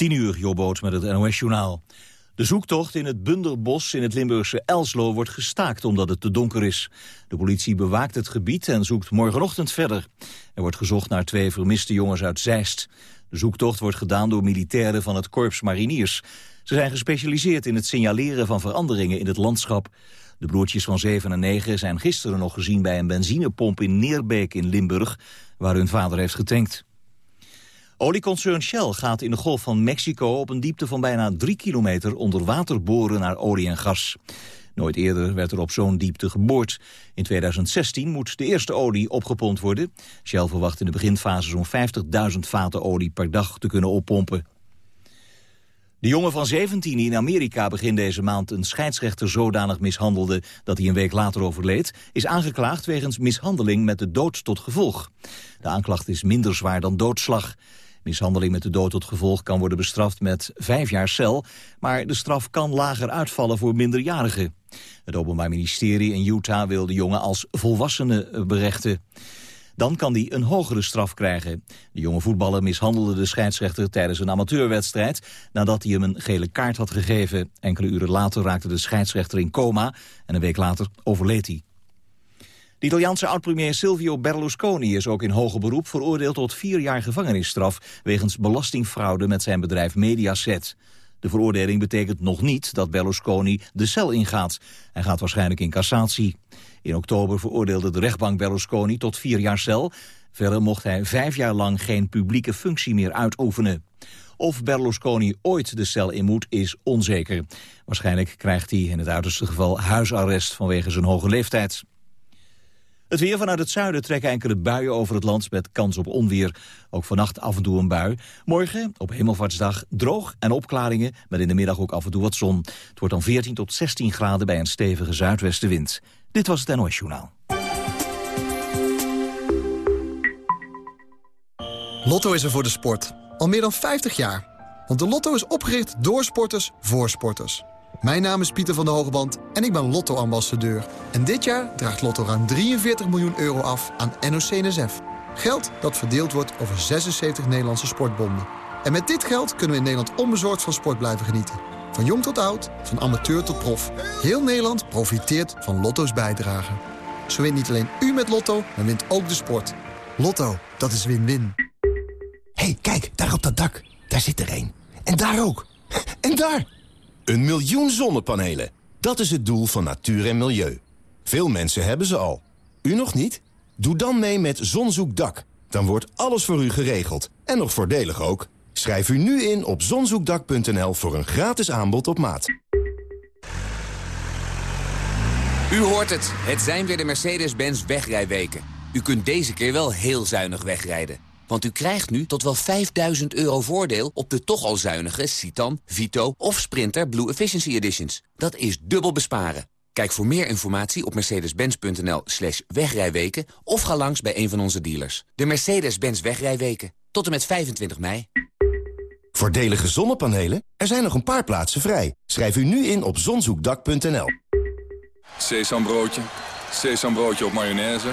10 uur, Jobboot met het NOS-journaal. De zoektocht in het Bunderbos in het Limburgse Elslo wordt gestaakt omdat het te donker is. De politie bewaakt het gebied en zoekt morgenochtend verder. Er wordt gezocht naar twee vermiste jongens uit Zeist. De zoektocht wordt gedaan door militairen van het Korps Mariniers. Ze zijn gespecialiseerd in het signaleren van veranderingen in het landschap. De broertjes van 7 en 9 zijn gisteren nog gezien bij een benzinepomp in Neerbeek in Limburg, waar hun vader heeft getankt. Olieconcern Shell gaat in de Golf van Mexico op een diepte van bijna 3 kilometer onder water boren naar olie en gas. Nooit eerder werd er op zo'n diepte geboord. In 2016 moet de eerste olie opgepompt worden. Shell verwacht in de beginfase zo'n 50.000 vaten olie per dag te kunnen oppompen. De jongen van 17 die in Amerika begin deze maand een scheidsrechter zodanig mishandelde dat hij een week later overleed, is aangeklaagd wegens mishandeling met de dood tot gevolg. De aanklacht is minder zwaar dan doodslag. Mishandeling met de dood tot gevolg kan worden bestraft met vijf jaar cel, maar de straf kan lager uitvallen voor minderjarigen. Het Openbaar Ministerie in Utah wil de jongen als volwassene berechten. Dan kan hij een hogere straf krijgen. De jonge voetballer mishandelde de scheidsrechter tijdens een amateurwedstrijd... nadat hij hem een gele kaart had gegeven. Enkele uren later raakte de scheidsrechter in coma... en een week later overleed hij. De Italiaanse oud-premier Silvio Berlusconi is ook in hoger beroep veroordeeld tot vier jaar gevangenisstraf wegens belastingfraude met zijn bedrijf Mediaset. De veroordeling betekent nog niet dat Berlusconi de cel ingaat. Hij gaat waarschijnlijk in cassatie. In oktober veroordeelde de rechtbank Berlusconi tot vier jaar cel. Verder mocht hij vijf jaar lang geen publieke functie meer uitoefenen. Of Berlusconi ooit de cel in moet, is onzeker. Waarschijnlijk krijgt hij in het uiterste geval huisarrest vanwege zijn hoge leeftijd. Het weer vanuit het zuiden trekken enkele buien over het land met kans op onweer. Ook vannacht af en toe een bui. Morgen, op Hemelvaartsdag, droog en opklaringen... met in de middag ook af en toe wat zon. Het wordt dan 14 tot 16 graden bij een stevige zuidwestenwind. Dit was het NOS Journaal. Lotto is er voor de sport. Al meer dan 50 jaar. Want de Lotto is opgericht door sporters voor sporters. Mijn naam is Pieter van der Hogeband en ik ben Lotto-ambassadeur. En dit jaar draagt Lotto ruim 43 miljoen euro af aan NOC-NSF. Geld dat verdeeld wordt over 76 Nederlandse sportbonden. En met dit geld kunnen we in Nederland onbezorgd van sport blijven genieten. Van jong tot oud, van amateur tot prof. Heel Nederland profiteert van Lotto's bijdrage. Zo wint niet alleen u met Lotto, maar wint ook de sport. Lotto, dat is win-win. hey, kijk, daar op dat dak. Daar zit er een. En daar ook. En daar! Een miljoen zonnepanelen. Dat is het doel van natuur en milieu. Veel mensen hebben ze al. U nog niet? Doe dan mee met Zonzoekdak. Dan wordt alles voor u geregeld. En nog voordelig ook. Schrijf u nu in op zonzoekdak.nl voor een gratis aanbod op maat. U hoort het. Het zijn weer de Mercedes-Benz wegrijweken. U kunt deze keer wel heel zuinig wegrijden. Want u krijgt nu tot wel 5000 euro voordeel op de toch al zuinige Citan, Vito of Sprinter Blue Efficiency Editions. Dat is dubbel besparen. Kijk voor meer informatie op mercedes-benz.nl slash wegrijweken... of ga langs bij een van onze dealers. De Mercedes-Benz wegrijweken. Tot en met 25 mei. Voordelige zonnepanelen? Er zijn nog een paar plaatsen vrij. Schrijf u nu in op zonzoekdak.nl. Sesambroodje, sesambroodje op mayonaise,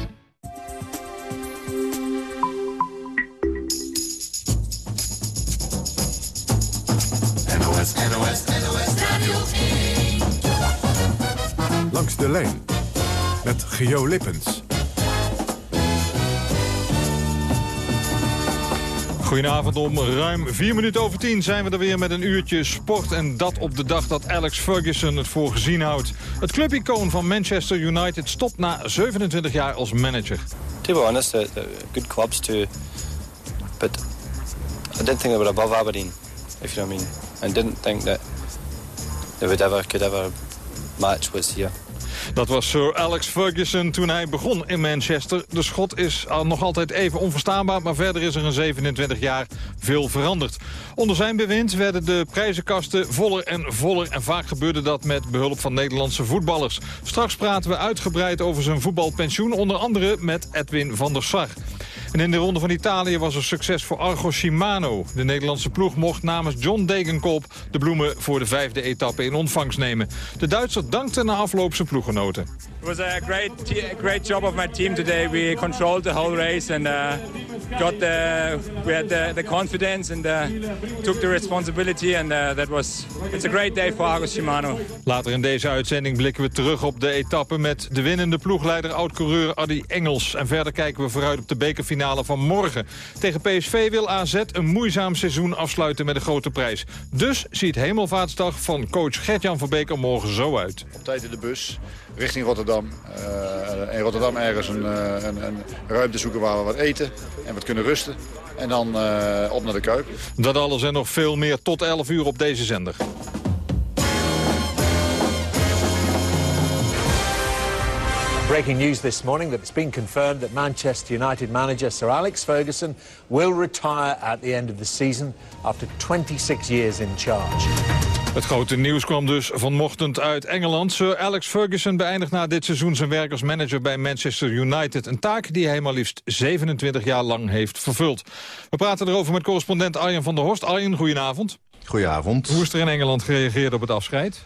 De lijn met Geo Lippens. Goedenavond, om ruim vier minuten over tien zijn we er weer met een uurtje sport. En dat op de dag dat Alex Ferguson het voor gezien houdt. Het clubicoon van Manchester United stopt na 27 jaar als manager. To be honest, they're good clubs too. But I didn't think they were above Aberdeen, if you know what I mean. I didn't think that they would ever, could ever match what's here. Dat was Sir Alex Ferguson toen hij begon in Manchester. De schot is nog altijd even onverstaanbaar, maar verder is er in 27 jaar veel veranderd. Onder zijn bewind werden de prijzenkasten voller en voller en vaak gebeurde dat met behulp van Nederlandse voetballers. Straks praten we uitgebreid over zijn voetbalpensioen, onder andere met Edwin van der Sar. En in de Ronde van Italië was er succes voor Argo Shimano. De Nederlandse ploeg mocht namens John Degenkolb de bloemen voor de vijfde etappe in ontvangst nemen. De Duitser dankte na afloop zijn ploeggenoten. It was a great, great job of my team today. We controlled the whole race and uh, got the, we had the, the confidence and uh, took the responsibility. And uh, that was, it's a great day for Argo Shimano. Later in deze uitzending blikken we terug op de etappe met de winnende ploegleider oud-coureur Adi Engels. En verder kijken we vooruit op de bekerfinale van morgen. Tegen PSV wil AZ een moeizaam seizoen afsluiten met een grote prijs. Dus ziet Hemelvaartsdag van coach Gert-Jan van Beek er morgen zo uit. Op tijd in de bus richting Rotterdam. Uh, in Rotterdam ergens een, uh, een, een, ruimte zoeken waar we wat eten en wat kunnen rusten. En dan uh, op naar de Kuip. Dat alles en nog veel meer tot 11 uur op deze zender. Breaking news this morning that it's been confirmed that Manchester United manager Sir Alex Ferguson will retire at the end of the season after 26 years in charge. Het grote nieuws kwam dus vanochtend uit Engeland. Sir Alex Ferguson beëindigt na dit seizoen zijn werk als manager bij Manchester United. Een taak die hij maar liefst 27 jaar lang heeft vervuld. We praten erover met correspondent Arjen van der Horst. Arjen, goedenavond. Goedenavond. Hoe is er in Engeland gereageerd op het afscheid?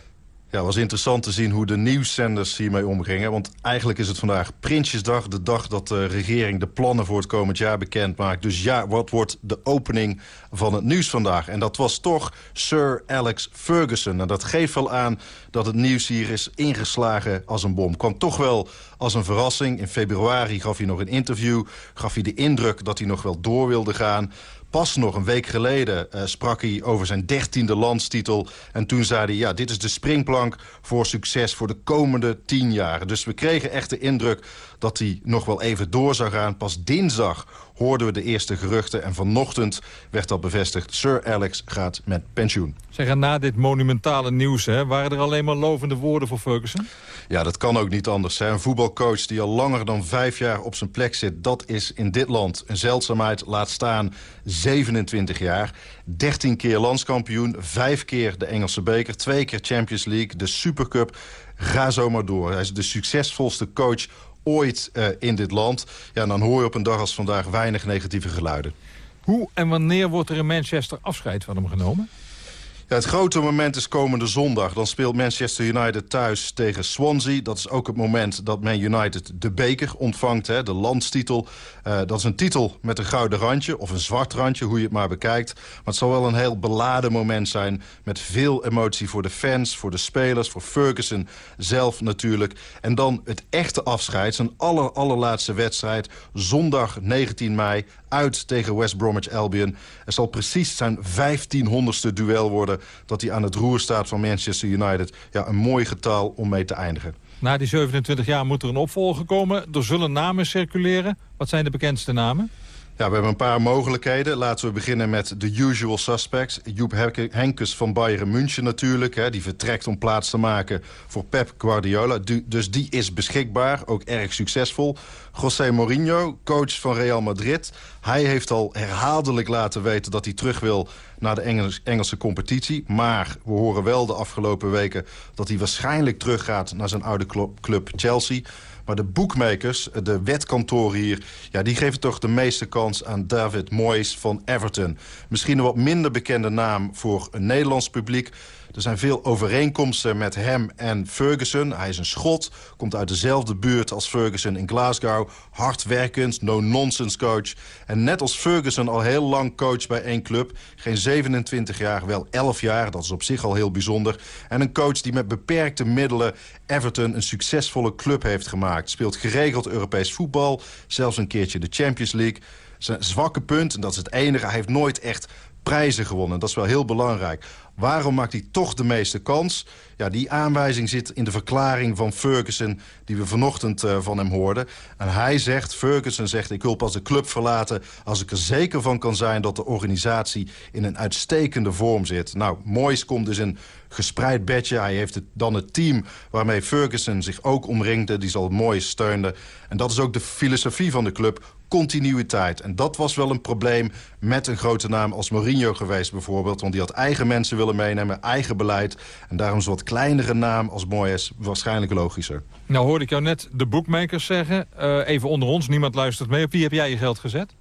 Ja, het was interessant te zien hoe de nieuwszenders hiermee omgingen. Want eigenlijk is het vandaag Prinsjesdag. De dag dat de regering de plannen voor het komend jaar bekend maakt. Dus ja, wat wordt de opening van het nieuws vandaag? En dat was toch Sir Alex Ferguson. En dat geeft wel aan dat het nieuws hier is ingeslagen als een bom. Kwam toch wel als een verrassing. In februari gaf hij nog een interview. Gaf hij de indruk dat hij nog wel door wilde gaan. Pas nog een week geleden uh, sprak hij over zijn dertiende landstitel. En toen zei hij, ja, dit is de springplank voor succes voor de komende tien jaar. Dus we kregen echt de indruk dat hij nog wel even door zou gaan. Pas dinsdag hoorden we de eerste geruchten. En vanochtend werd dat bevestigd. Sir Alex gaat met pensioen. Zeg, na dit monumentale nieuws, hè, waren er alleen maar lovende woorden voor Ferguson? Ja, dat kan ook niet anders. Hè. Een voetbalcoach die al langer dan vijf jaar op zijn plek zit... dat is in dit land een zeldzaamheid. Laat staan 27 jaar. 13 keer landskampioen, vijf keer de Engelse beker... twee keer Champions League, de Supercup. Ga zo maar door. Hij is de succesvolste coach ooit uh, in dit land. Ja, dan hoor je op een dag als vandaag weinig negatieve geluiden. Hoe en wanneer wordt er in Manchester afscheid van hem genomen? Het grote moment is komende zondag. Dan speelt Manchester United thuis tegen Swansea. Dat is ook het moment dat Man United de beker ontvangt, hè, de landstitel. Uh, dat is een titel met een gouden randje, of een zwart randje, hoe je het maar bekijkt. Maar het zal wel een heel beladen moment zijn... met veel emotie voor de fans, voor de spelers, voor Ferguson zelf natuurlijk. En dan het echte afscheid, zijn aller, allerlaatste wedstrijd... zondag 19 mei, uit tegen West Bromwich Albion. Het zal precies zijn 1500ste duel worden... dat hij aan het roer staat van Manchester United. Ja, een mooi getal om mee te eindigen. Na die 27 jaar moet er een opvolger komen. Er zullen namen circuleren. Wat zijn de bekendste namen? Ja, we hebben een paar mogelijkheden. Laten we beginnen met de usual suspects. Joep Henkes van Bayern München natuurlijk. Hè, die vertrekt om plaats te maken voor Pep Guardiola. dus die is beschikbaar, ook erg succesvol. José Mourinho, coach van Real Madrid. Hij heeft al herhaaldelijk laten weten dat hij terug wil naar de Engels, Engelse competitie. Maar we horen wel de afgelopen weken dat hij waarschijnlijk teruggaat naar zijn oude club Chelsea. Maar de boekmakers, de wetkantoren hier... Ja, die geven toch de meeste kans aan David Moyes van Everton. Misschien een wat minder bekende naam voor een Nederlands publiek... Er zijn veel overeenkomsten met hem en Ferguson. Hij is een schot, komt uit dezelfde buurt als Ferguson in Glasgow. Hardwerkend, no-nonsense coach. En net als Ferguson al heel lang coach bij één club. Geen 27 jaar, wel 11 jaar. Dat is op zich al heel bijzonder. En een coach die met beperkte middelen Everton een succesvolle club heeft gemaakt. Speelt geregeld Europees voetbal. Zelfs een keertje de Champions League. Zwakke punt, en dat is het enige, hij heeft nooit echt prijzen gewonnen. Dat is wel heel belangrijk. Waarom maakt hij toch de meeste kans? Ja, die aanwijzing zit in de verklaring van Ferguson... die we vanochtend uh, van hem hoorden. En hij zegt, Ferguson zegt... ik wil pas de club verlaten als ik er zeker van kan zijn... dat de organisatie in een uitstekende vorm zit. Nou, Moyes komt dus in gespreid bedje. Hij heeft dan het team waarmee Ferguson zich ook omringde. Die zal Moyes steunen. En dat is ook de filosofie van de club continuïteit. En dat was wel een probleem met een grote naam als Mourinho geweest bijvoorbeeld. Want die had eigen mensen willen meenemen, eigen beleid. En daarom is wat kleinere naam als Moyes waarschijnlijk logischer. Nou hoorde ik jou net de bookmakers zeggen. Uh, even onder ons, niemand luistert mee. Op wie heb jij je geld gezet?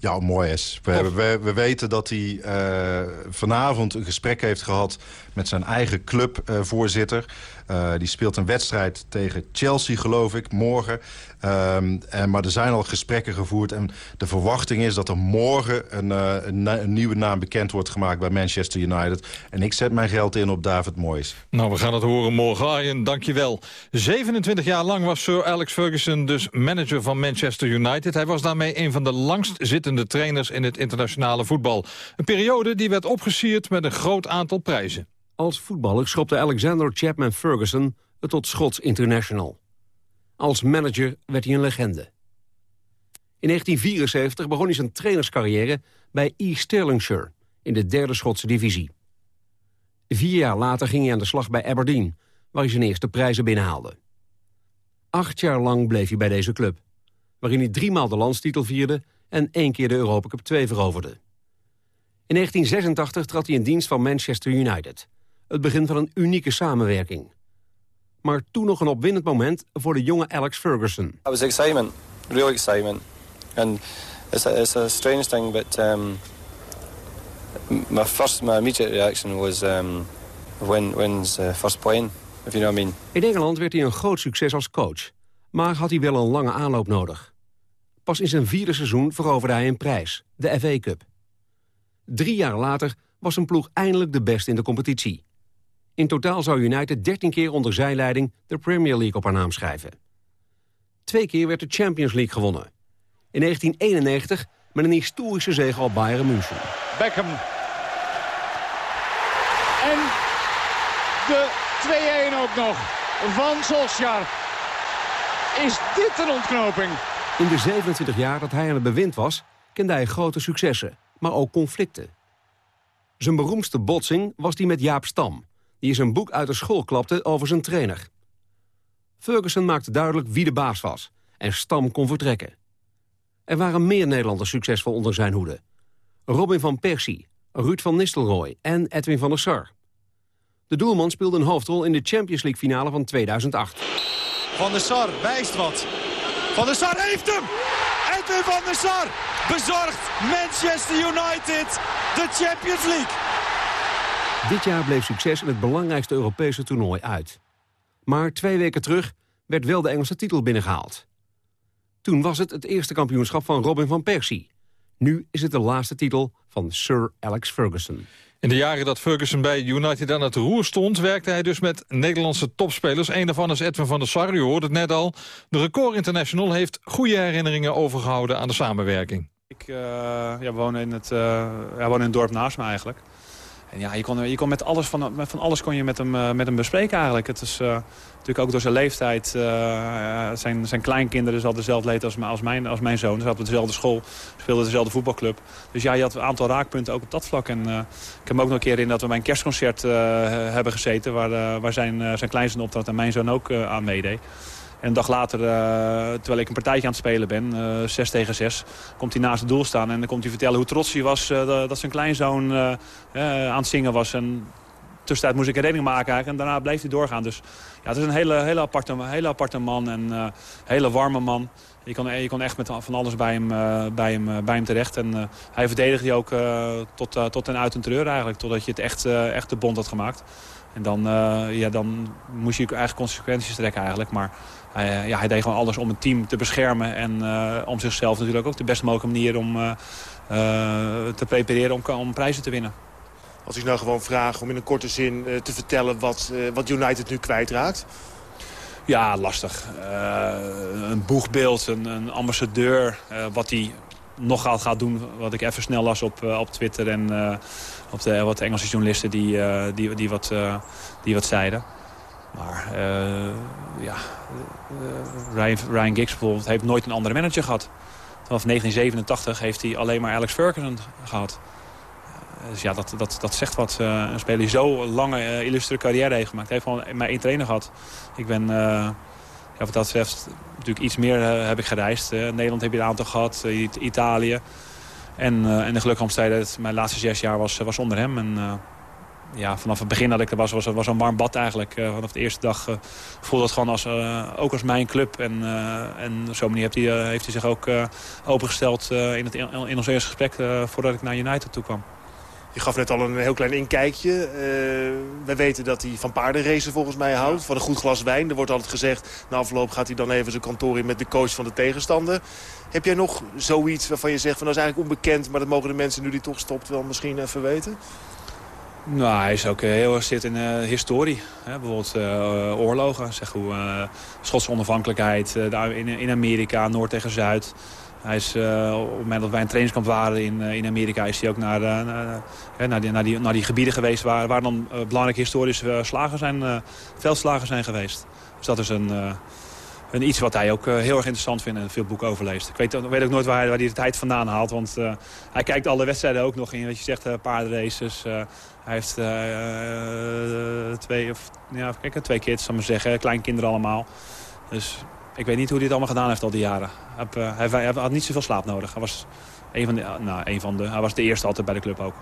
Ja, mooi is. We, we, we, weten dat hij uh, vanavond een gesprek heeft gehad met zijn eigen clubvoorzitter. Uh, die speelt een wedstrijd tegen Chelsea, geloof ik, morgen. Um, en, maar er zijn al gesprekken gevoerd. En de verwachting is dat er morgen een, uh, een, nieuwe naam bekend wordt gemaakt bij Manchester United. En ik zet mijn geld in op David Moyes. Nou, we gaan het horen morgen. Arjen, dank je wel. 27 jaar lang was Sir Alex Ferguson dus manager van Manchester United. Hij was daarmee een van de langst zittende trainers in het internationale voetbal. Een periode die werd opgesierd met een groot aantal prijzen. Als voetballer schopte Alexander Chapman Ferguson het tot Schots International. Als manager werd hij een legende. In 1974 begon hij zijn trainerscarrière bij East Stirlingshire... in de derde Schotse divisie. Vier jaar later ging hij aan de slag bij Aberdeen... waar hij zijn eerste prijzen binnenhaalde. Acht jaar lang bleef hij bij deze club... waarin hij driemaal de landstitel vierde... en één keer de Europa Cup 2 veroverde. In 1986 trad hij in dienst van Manchester United het begin van een unieke samenwerking. Maar toen nog een opwindend moment voor de jonge Alex Ferguson. It was excitement, real excitement. And it's a, it's a strange thing, but um, my first, my immediate reaction was um, when, when's uh, first playing, if you know what I mean. In Engeland werd hij een groot succes als coach, maar had hij wel een lange aanloop nodig. Pas in zijn vierde seizoen veroverde hij een prijs, de FA Cup. Drie jaar later was zijn ploeg eindelijk de beste in de competitie. In totaal zou United 13 keer onder zijn leiding de Premier League op haar naam schrijven. Twee keer werd de Champions League gewonnen. In 1991 met een historische zege op Bayern München. Beckham. En de 2-1 ook nog van Solskjaer. Is dit een ontknoping? In de 27 jaar dat hij aan het bewind was... kende hij grote successen, maar ook conflicten. Zijn beroemdste botsing was die met Jaap Stam die zijn boek uit de school klapte over zijn trainer. Ferguson maakte duidelijk wie de baas was en Stam kon vertrekken. Er waren meer Nederlanders succesvol onder zijn hoede. Robin van Persie, Ruud van Nistelrooy en Edwin van der Sar. De doelman speelde een hoofdrol in de Champions League finale van 2008. Van der Sar wijst wat. Van der Sar heeft hem! Edwin van der Sar bezorgt Manchester United de Champions League. Dit jaar bleef succes in het belangrijkste Europese toernooi uit. Maar twee weken terug werd wel de Engelse titel binnengehaald. Toen was het het eerste kampioenschap van Robin van Persie. Nu is het de laatste titel van Sir Alex Ferguson. In de jaren dat Ferguson bij United aan het roer stond... werkte hij dus met Nederlandse topspelers. Een daarvan is Edwin van der Sar, u hoorde het net al. De Record International heeft goede herinneringen overgehouden aan de samenwerking. Ik uh, ja, woon, in het, uh, ja, woon in het dorp naast me eigenlijk. En ja, je kon, je kon met alles, van, van alles kon je met hem, eh, met hem bespreken eigenlijk. Het is uh, natuurlijk ook door zijn leeftijd. Uh, zijn, zijn kleinkinderen hadden dezelfde leed als, als, mijn, als mijn zoon. Ze hadden dezelfde school, speelden dezelfde voetbalclub. Dus ja, je had een aantal raakpunten ook op dat vlak. En ik heb me ook nog een keer in dat we bij een kerstconcert hebben gezeten... waar, waar zijn, zijn kleinzoon optrad en mijn zoon ook aan meedeed. En een dag later, uh, terwijl ik een partijtje aan het spelen ben, uh, eh, 6 tegen 6, komt hij naast het doel staan. En dan komt hij vertellen hoe trots hij was uh, dat zijn kleinzoon aan het zingen was. En tussentijd moest ik een redding maken en daarna bleef hij doorgaan. Dus ja, het is een hele, hele, aparte, hele aparte man en een hele warme man. Je kon, je kon echt met van alles bij hem, bij hem, bij hem terecht. En hij verdedigde je ook tot, tot en uit een treur eigenlijk. Totdat je het echt, echt de bond had gemaakt. En dan, ja, dan moest je eigenlijk consequenties trekken eigenlijk. Maar hij, ja, hij deed gewoon alles om het team te beschermen. En uh, om zichzelf natuurlijk ook de best mogelijke manier om uh, te prepareren om, om prijzen te winnen. Als ik nou gewoon vraag om in een korte zin te vertellen wat, wat United nu kwijtraakt. Ja, lastig. een boegbeeld, een, een ambassadeur. wat hij nog gaat, gaat doen wat ik even snel las op, op Twitter en op de wat Engelse journalisten die, die, die, wat, die wat zeiden. Maar ja, Ryan, Ryan Giggs bijvoorbeeld heeft nooit een andere manager gehad. Vanaf 1987 heeft hij alleen maar Alex Ferguson gehad. Dus ja, dat, dat, dat zegt wat. Een speler die zo lange illustre carrière heeft gemaakt. Hij heeft gewoon maar één trainer gehad. Ik ben, uh, ja, wat dat betreft, natuurlijk iets meer heb ik gereisd. Nederland heb je een aantal gehad, Italië. En, en de gelukkige omstandigheden, mijn laatste zes jaar was, was onder hem. En, ja, vanaf het begin dat ik er was, was, was een warm bad eigenlijk. vanaf de eerste dag voelde het gewoon als, ook als mijn club. En, en op zo'n manier heeft hij, heeft hij zich ook opengesteld in, het, in ons eerste gesprek voordat ik naar United toe kwam. Je gaf net al een heel klein inkijkje. Uh, wij weten dat hij van paardenracen volgens mij houdt. Van een goed glas wijn. Er wordt altijd gezegd, na afloop gaat hij dan even zijn kantoor in met de coach van de tegenstander. Heb jij nog zoiets waarvan je zegt, van, dat is eigenlijk onbekend... maar dat mogen de mensen nu die toch stopt wel misschien even weten? Nou, hij is ook eh, heel erg zit in uh, historie. Hè? Bijvoorbeeld uh, oorlogen, zeg hoe, Schotse onafhankelijkheid in, in Amerika, Noord tegen Zuid... Hij is, op het moment dat wij een trainingskamp waren in, in Amerika... is hij ook naar, naar, die, naar, die, naar die gebieden geweest... waar, waar dan belangrijke historische slagen zijn, veldslagen zijn geweest. Dus dat is een, een iets wat hij ook heel erg interessant vindt... en veel boeken over leest. Ik weet, weet ook nooit waar hij, waar hij de tijd vandaan haalt. Want hij kijkt alle wedstrijden ook nog in. Wat je zegt, paardenraces. Hij heeft twee, of, ja, kijk, twee kids, zal maar zeggen. Kleinkinderen allemaal. Dus ik weet niet hoe hij het allemaal gedaan heeft al die jaren. Eh, hij, hij, had niet zoveel slaap nodig. Hij was, een van de, nou, een van de, hij was de eerste altijd bij de club ook.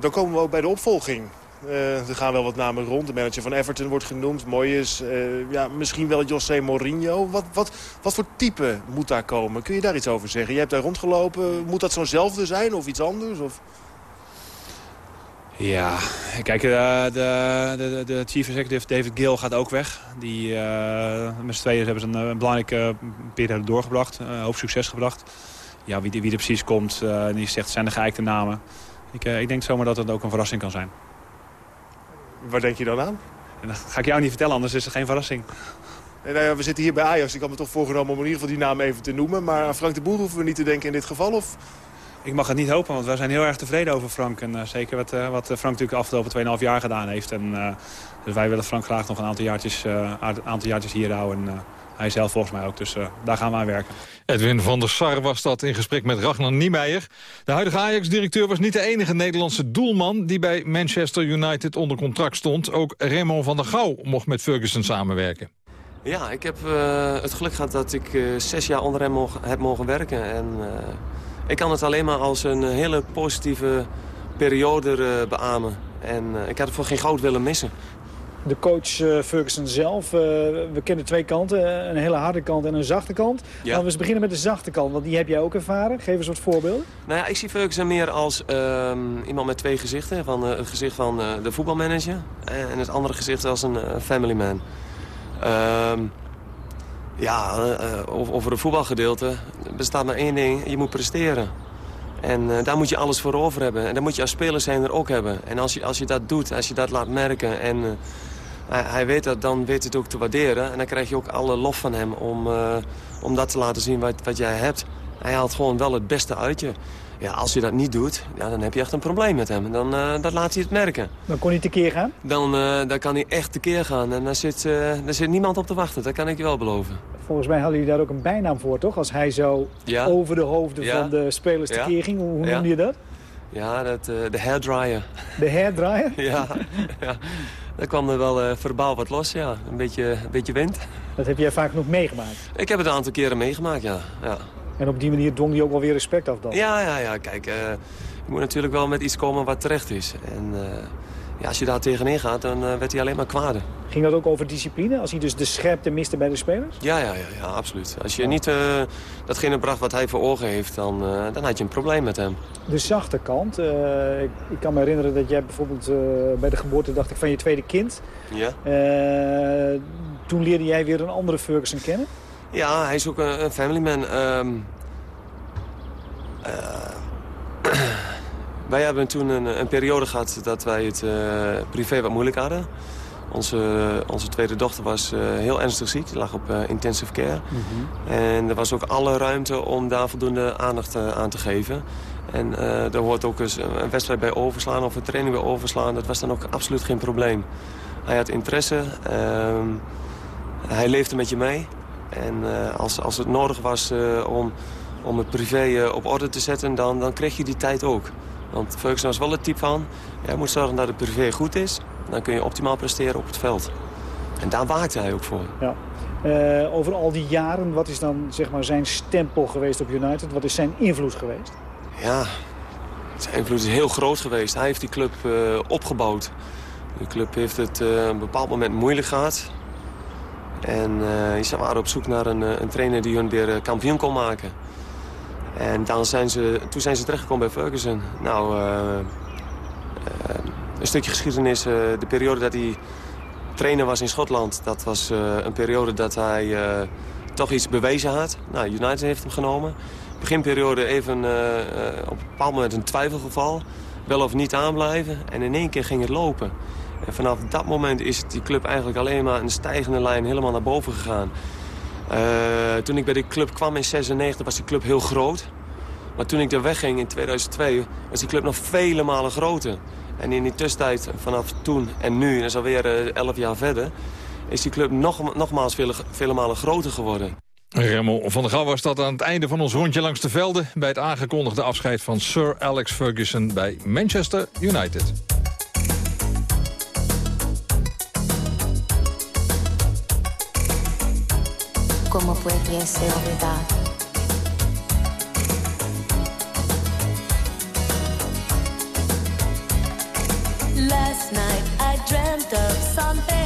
Dan komen we ook bij de opvolging. Uh, er gaan wel wat namen rond. De manager van Everton wordt genoemd. Mooi is ja, misschien wel José Mourinho. Wat, wat, wat voor type moet daar komen? Kun je daar iets over zeggen? Je hebt daar rondgelopen. Moet dat zo'nzelfde zijn of iets anders? Of... Ja, kijk, de, de, de, de, chief executive David Gill gaat ook weg. Die, uh, met z'n tweeën hebben ze een, een belangrijke periode doorgebracht. Uh, hoop succes gebracht. Ja, wie, wie er precies komt, uh, die zegt, zijn de geëikte namen. Ik, ik denk zomaar dat het ook een verrassing kan zijn. Waar denk je dan aan? En dat ga ik jou niet vertellen, anders is het geen verrassing. nou ja, we zitten hier bij Ajax. Ik had me toch voorgenomen om in ieder geval die naam even te noemen. Maar aan Frank de Boer hoeven we niet te denken in dit geval? Of ik mag het niet hopen, want wij zijn heel erg tevreden over Frank. En uh, zeker wat, uh, wat Frank natuurlijk de afgelopen 2,5 jaar gedaan heeft. En, uh, dus wij willen Frank graag nog een aantal jaartjes, aantal jaartjes hier houden. En, hij zelf volgens mij ook, dus daar gaan we aan werken. Edwin van der Sar was dat in gesprek met Ragnar Niemeyer. De huidige Ajax-directeur was niet de enige Nederlandse doelman... die bij Manchester United onder contract stond. Ook Raymond van der Gouw mocht met Ferguson samenwerken. Ja, ik heb het geluk gehad dat ik zes jaar onder hem heb mogen werken. En ik kan het alleen maar als een hele positieve periode uh, beamen. En uh, ik had het voor geen goud willen missen. De coach Ferguson zelf, we kennen twee kanten. Een hele harde kant en een zachte kant. Ja. Laten we eens beginnen met de zachte kant, want die heb jij ook ervaren. Geef eens wat voorbeelden. Nou ja, ik zie Ferguson meer als ehm, iemand met twee gezichten. Van, het gezicht van de voetbalmanager en het andere gezicht als een family man. Ehm, ja, uh, over het voetbalgedeelte bestaat maar één ding. Je moet presteren. En uh, daar moet je alles voor over hebben. En dat moet je als speler zijn er ook hebben. En als je, als je dat doet, als je dat laat merken... en hij, hij, weet dat, dan weet het ook te waarderen. En dan krijg je ook alle lof van hem om, om dat te laten zien wat, wat jij hebt. Hij haalt gewoon wel het beste uit je. Ja, als je dat niet doet, ja, dan heb je echt een probleem met hem. Dan, uh, dan laat hij het merken. Dan kon hij tekeer gaan? Dan, uh, dan kan hij echt tekeer gaan. En daar zit, uh, daar zit niemand op te wachten, dat kan ik je wel beloven. Volgens mij hadden jullie daar ook een bijnaam voor, toch? Als hij zo ja. over de hoofden ja. van de spelers tekeer ja. ging. Hoe, hoe noemde je dat? Ja, dat, de hairdryer. De hairdryer? ja, ja. Daar kwam er wel verbaal wat los, ja. Een beetje, een beetje wind. Dat heb jij vaak nog meegemaakt? Ik heb het een aantal keren meegemaakt, ja. ja. En op die manier dwong hij ook wel weer respect af dan? Ja, ja, ja. Kijk, uh, je moet natuurlijk wel met iets komen wat terecht is. En uh, ja, als je daar tegenin gaat, dan uh, werd hij alleen maar kwader. Ging dat ook over discipline? Als hij dus de scherpte miste bij de spelers? Ja, ja, ja, ja absoluut. Als je niet datgene bracht wat hij voor ogen heeft, dan, dan had je een probleem met hem. De zachte kant. Ik, ik, kan me herinneren dat jij bijvoorbeeld bij de geboorte, dacht ik, van je tweede kind. Ja. toen leerde jij weer een andere Ferguson kennen? Ja, hij is ook een, een family man. Um, uh, wij hebben toen een, een, periode gehad dat wij het uh, privé wat moeilijk hadden. Onze, onze tweede dochter was heel ernstig ziek. Die lag op intensive care. En er was ook alle ruimte om daar voldoende aandacht aan te geven. En er hoort ook eens een wedstrijd bij overslaan of een training bij overslaan. Dat was dan ook absoluut geen probleem. Hij had interesse. Uh, hij leefde met je mee. En uh, als, als het nodig was uh, om, om het privé op orde te zetten, dan, dan kreeg je die tijd ook. Want Ferguson was wel het type van, jij moet zorgen dat het privé goed is. Dan kun je optimaal presteren op het veld. En daar waakte hij ook voor. Ja. Uh, over al die jaren, wat is dan zeg maar, zijn stempel geweest op United? Wat is zijn invloed geweest? Ja, zijn invloed is heel groot geweest. Hij heeft die club uh, opgebouwd. De club heeft het uh, op een bepaald moment moeilijk gehad. En uh, ze waren op zoek naar een, een trainer die hun weer kampioen kon maken. En dan zijn ze, toen zijn ze terechtgekomen bij Ferguson. Nou, een stukje geschiedenis. de periode dat hij trainer was in Schotland... dat was een periode dat hij toch iets bewezen had. Nou, United heeft hem genomen beginperiode even op een bepaald moment een twijfelgeval. Wel of niet aanblijven. En in één keer ging het lopen. En vanaf dat moment is die club eigenlijk alleen maar een stijgende lijn helemaal naar boven gegaan. Uh, toen ik bij die club kwam in 96 was die club heel groot. Maar toen ik er wegging in 2002 was die club nog vele malen groter. En in die tussentijd, vanaf toen en nu, dat is alweer 11 jaar verder... is die club nog, nogmaals vele, vele malen groter geworden. Remmel van der Gal was dat aan het einde van ons rondje langs de velden... bij het aangekondigde afscheid van Sir Alex Ferguson bij Manchester United. Como puede ser verdad? Last night I dreamt of something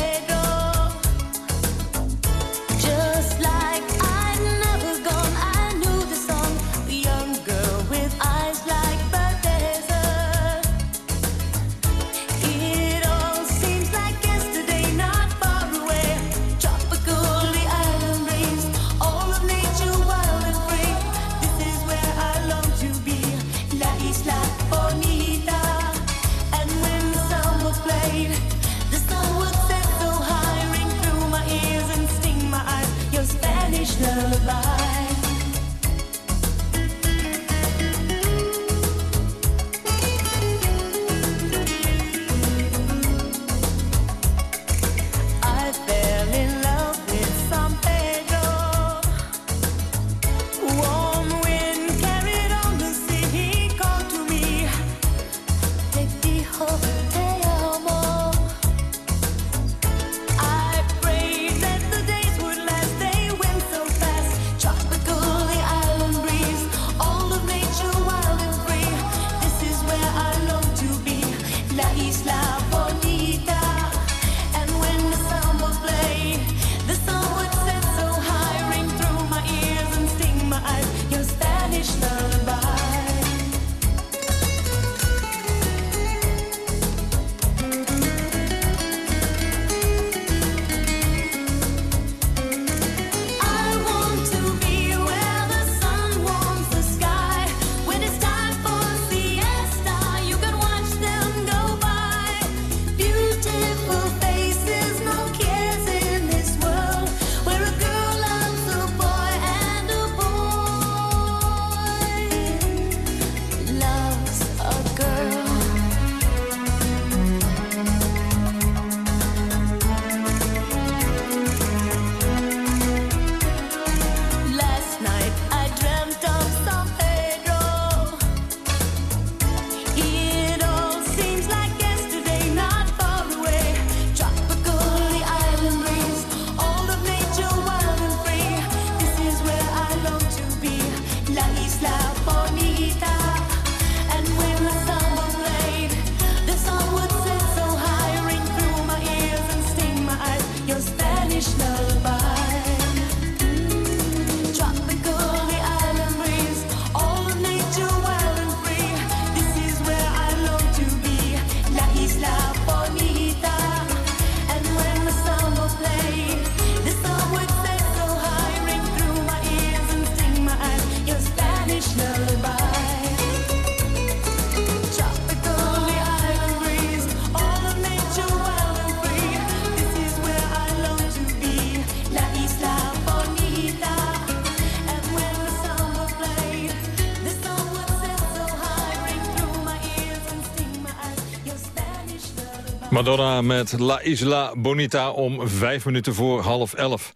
Madonna met La Isla Bonita om vijf minuten voor half elf.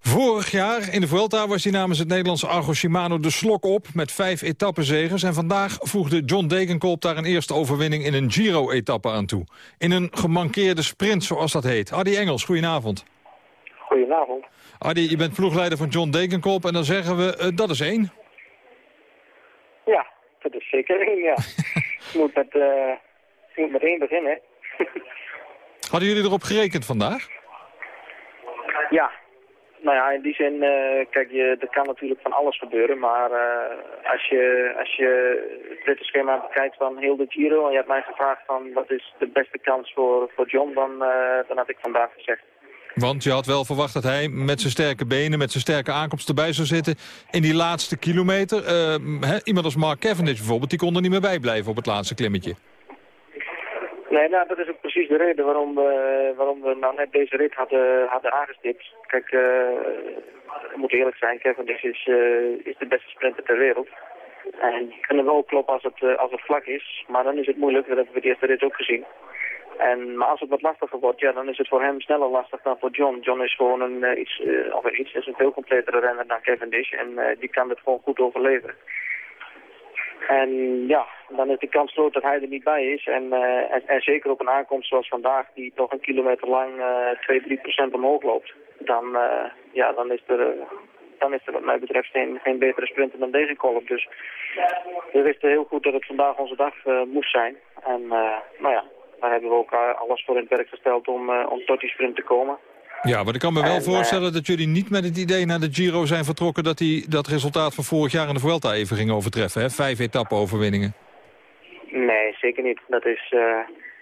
Vorig jaar in de Vuelta was hij namens het Nederlandse Argo Shimano de slok op... met vijf etappenzegers. En vandaag voegde John Degenkolb daar een eerste overwinning... in een Giro-etappe aan toe. In een gemankeerde sprint, zoals dat heet. Adi Engels, goedenavond. Goedenavond. Adi, je bent ploegleider van John Degenkolb... en dan zeggen we, uh, dat is één. Ja, dat is zeker één, ja. je, moet met, uh, moet met één beginnen. Hadden jullie erop gerekend vandaag? Ja. Nou ja, in die zin, uh, kijk, je, er kan natuurlijk van alles gebeuren. Maar uh, als je, als je het rittenschema bekijkt van heel de Giro... en je hebt mij gevraagd van wat is de beste kans voor, voor John... Dan, uh, dan had ik vandaag gezegd. Want je had wel verwacht dat hij met zijn sterke benen, met zijn sterke aankomst erbij zou zitten in die laatste kilometer. Uh, iemand als Mark Cavendish bijvoorbeeld, die kon er niet meer bij blijven op het laatste klimmetje. Nee, nou, dat is ook precies de reden waarom waarom we nou net deze rit hadden, hadden aangestipt. Kijk, uh, we moeten eerlijk zijn, Cavendish is, uh, is de beste sprinter ter wereld. En die kunnen wel kloppen als het, uh, als het vlak is, maar dan is het moeilijk. Dat hebben we de eerste rit ook gezien. En, maar als het wat lastiger wordt, ja, dan is het voor hem sneller lastig dan voor John. John is gewoon een, iets, of iets, is een veel completere renner dan Cavendish en die kan het gewoon goed overleven. En ja, dan is de kans groot dat hij er niet bij is. En, uh, en, zeker op een aankomst zoals vandaag, die toch een kilometer lang uh, 2-3% omhoog loopt. Dan, uh, ja, dan, is er, dan is er wat mij betreft geen, geen betere sprinter dan deze kolom. Dus we wisten heel goed dat het vandaag onze dag moest zijn. En nou ja, daar hebben we ook alles voor in het werk gesteld om, om tot die sprint te komen. Ja, maar ik kan me wel en, voorstellen dat jullie niet met het idee naar de Giro zijn vertrokken... dat die dat resultaat van vorig jaar in de Vuelta even ging overtreffen, hè? Vijf etappe-overwinningen. Nee, zeker niet. Dat is... Uh,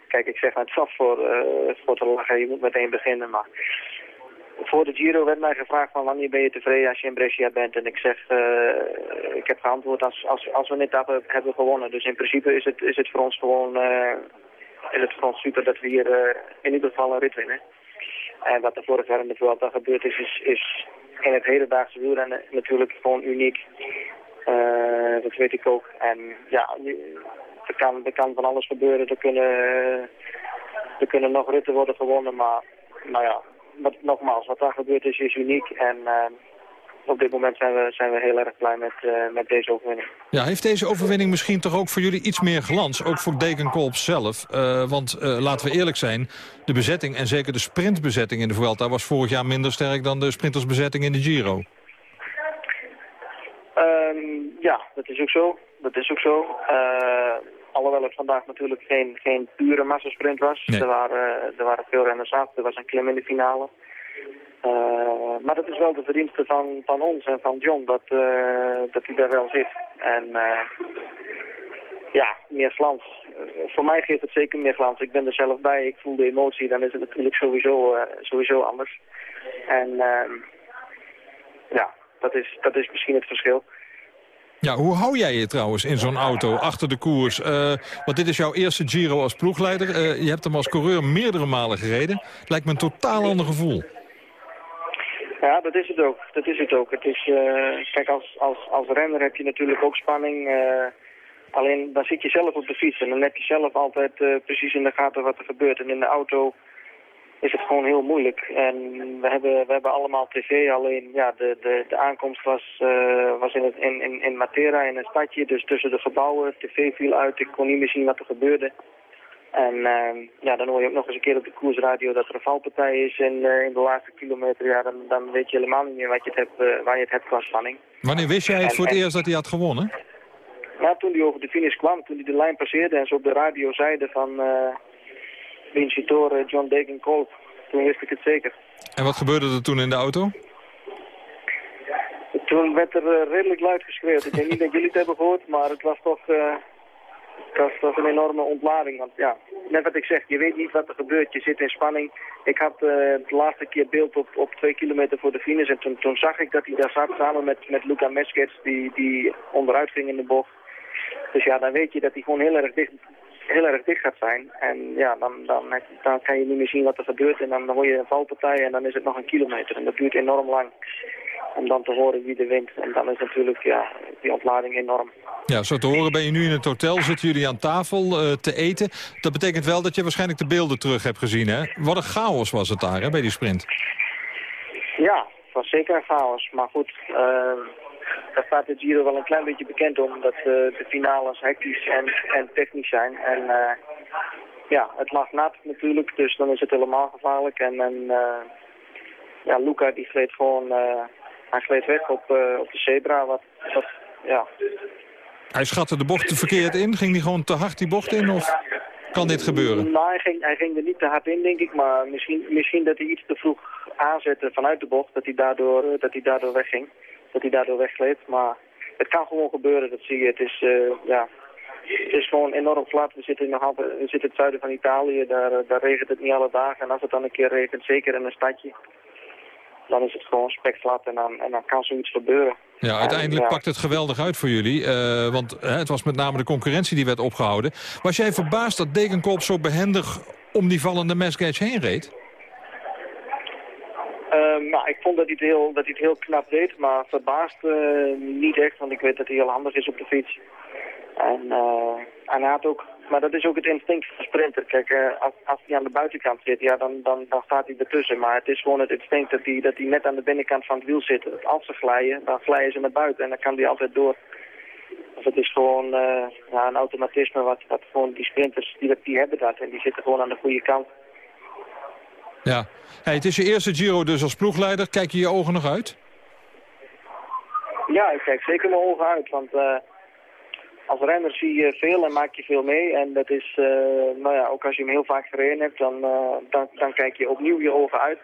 kijk, ik zeg het vast voor, uh, voor te lachen. Je moet meteen beginnen, maar... Voor de Giro werd mij gevraagd van wanneer ben je tevreden als je in Brescia bent. En ik zeg, uh, ik heb geantwoord als, als, als we een etappe hebben gewonnen. Dus in principe is het, is het voor ons gewoon is het voor ons super dat we hier in ieder geval een rit winnen. En wat er vorig jaar in de Vuelta gebeurd is, is, is in het hedendaagse wielrennen natuurlijk gewoon uniek. Uh, dat weet ik ook. En ja, er kan, er kan van alles gebeuren. Er kunnen, er kunnen nog ritten worden gewonnen, maar nou ja, wat, nogmaals, wat daar gebeurd is, is uniek. En uh, op dit moment zijn we, zijn we heel erg blij met, uh, met deze overwinning. Ja, heeft deze overwinning misschien toch ook voor jullie iets meer glans? Ook voor Degenkolb zelf? Uh, want uh, laten we eerlijk zijn, de bezetting en zeker de sprintbezetting in de Vuelta... was vorig jaar minder sterk dan de sprintersbezetting in de Giro. Um, ja, dat is ook zo. Dat is ook zo. alhoewel het vandaag natuurlijk geen, geen pure massasprint was. Nee. Er, waren, er waren veel renners af. Er was een klim in de finale. Uh, maar dat is wel de verdienste van, van ons en van John, dat, uh, dat hij daar wel zit. En uh, ja, meer glans. voor mij geeft het zeker meer glans. Ik ben er zelf bij, ik voel de emotie, dan is het natuurlijk sowieso, sowieso anders. En ja, dat is, dat is misschien het verschil. Ja, hoe hou jij je trouwens in zo'n auto achter de koers? Want dit is jouw eerste Giro als ploegleider. Je hebt hem als coureur meerdere malen gereden. Lijkt me een totaal ander gevoel. Ja, dat is het ook. Dat is het ook. Het is, uh, kijk, als, als, als renner heb je natuurlijk ook spanning. Uh, alleen dan zit je zelf op de fiets en dan heb je zelf altijd uh, precies in de gaten wat er gebeurt. En in de auto is het gewoon heel moeilijk. En we hebben, we hebben allemaal tv, alleen ja, de, de, de aankomst was, was in, het, in, in, in Matera, in een stadje. Dus tussen de gebouwen, tv viel uit, ik kon niet meer zien wat er gebeurde. En uh, ja, dan hoor je ook nog eens een keer op de koersradio dat er een valpartij is. En uh, in de laatste kilometer, ja, dan, dan weet je helemaal niet meer wat je het hebt, uh, waar je het hebt qua spanning. Wanneer wist jij het en, voor het en, eerst dat hij had gewonnen? Ja, toen hij over de finish kwam, toen hij de lijn passeerde en ze op de radio zeiden van uh, Vincitore John Degenkolb. Toen wist ik het zeker. En wat gebeurde er toen in de auto? Toen werd er redelijk luid geschreeuwd. Ik denk niet dat jullie het hebben gehoord, maar het was toch dat was een enorme ontlading. Want ja, net wat ik zeg, je weet niet wat er gebeurt. Je zit in spanning. Ik had uh, de laatste keer beeld op, op twee kilometer voor de finish. En toen, toen zag ik dat hij daar zat samen met, met Luca Meskets, die, die onderuit ging in de bocht. Dus ja, dan weet je dat hij gewoon heel erg dicht, heel erg dicht gaat zijn. En ja, dan, dan, dan kan je niet meer zien wat er gebeurt. En dan hoor je een valpartij en dan is het nog een kilometer. En dat duurt enorm lang. om dan te horen wie er wint. En dan is natuurlijk ja, die ontlading enorm. Ja, zo te horen ben je nu in het hotel, zitten jullie aan tafel uh, te eten. Dat betekent wel dat je waarschijnlijk de beelden terug hebt gezien, hè? Wat een chaos was het daar, hè, bij die sprint. Ja, het was zeker een chaos. Maar goed, uh, daar staat de Giro wel een klein beetje bekend om... dat uh, de finales hectisch en, en technisch zijn. En ja, het lag nat natuurlijk, dus dan is het helemaal gevaarlijk. En, en ja, Luca die gleed gewoon... hij gleed weg op, op de zebra, wat, wat ja, hij schatte de bocht verkeerd in? Ging hij gewoon te hard die bocht in? Of kan dit gebeuren? Nou, hij ging, hij ging er niet te hard in, denk ik. Maar misschien, misschien dat hij iets te vroeg aanzette vanuit de bocht. Dat hij daardoor, eh, dat hij daardoor wegging. Dat hij daardoor weggleed. Maar het kan gewoon gebeuren, dat zie je. Het is, uh, ja, het is gewoon enorm glad. We zitten, nog altijd, we zitten in het zuiden van Italië. Daar, eh, daar regent het niet alle dagen. En als het dan een keer regent, zeker in een stadje dan is het gewoon spekglad en dan, en dan kan zoiets gebeuren. Ja, uiteindelijk pakt het geweldig uit voor jullie. Uh, want het was met name de concurrentie die werd opgehouden. Was jij verbaasd dat Degenkolb zo behendig om die vallende Mesgage heen reed? Uh, nou, ik vond dat hij, het heel, dat hij heel knap deed, maar verbaasd uh, niet echt, want ik weet dat hij heel handig is op de fiets. En, en hij had ook maar dat is ook het instinct van de sprinter. Kijk, uh, als, als hij aan de buitenkant zit, ja, dan, dan, dan staat hij ertussen. Maar het is gewoon het instinct dat hij, dat hij net aan de binnenkant van het wiel zit. Als ze glijden, dan glijden ze naar buiten en dan kan hij altijd door. Dus het is gewoon ja, een automatisme wat, wat gewoon die sprinters, die, die hebben dat. En die zitten gewoon aan de goede kant. Ja, het is je eerste Giro dus als ploegleider. Kijk je je ogen nog uit? Ja, ik kijk zeker mijn ogen uit, want... Uh, als renner zie je veel en maak je veel mee. En dat is, uh, nou ja, ook als je hem heel vaak gereden hebt, dan, uh, dan, dan kijk je opnieuw je ogen uit.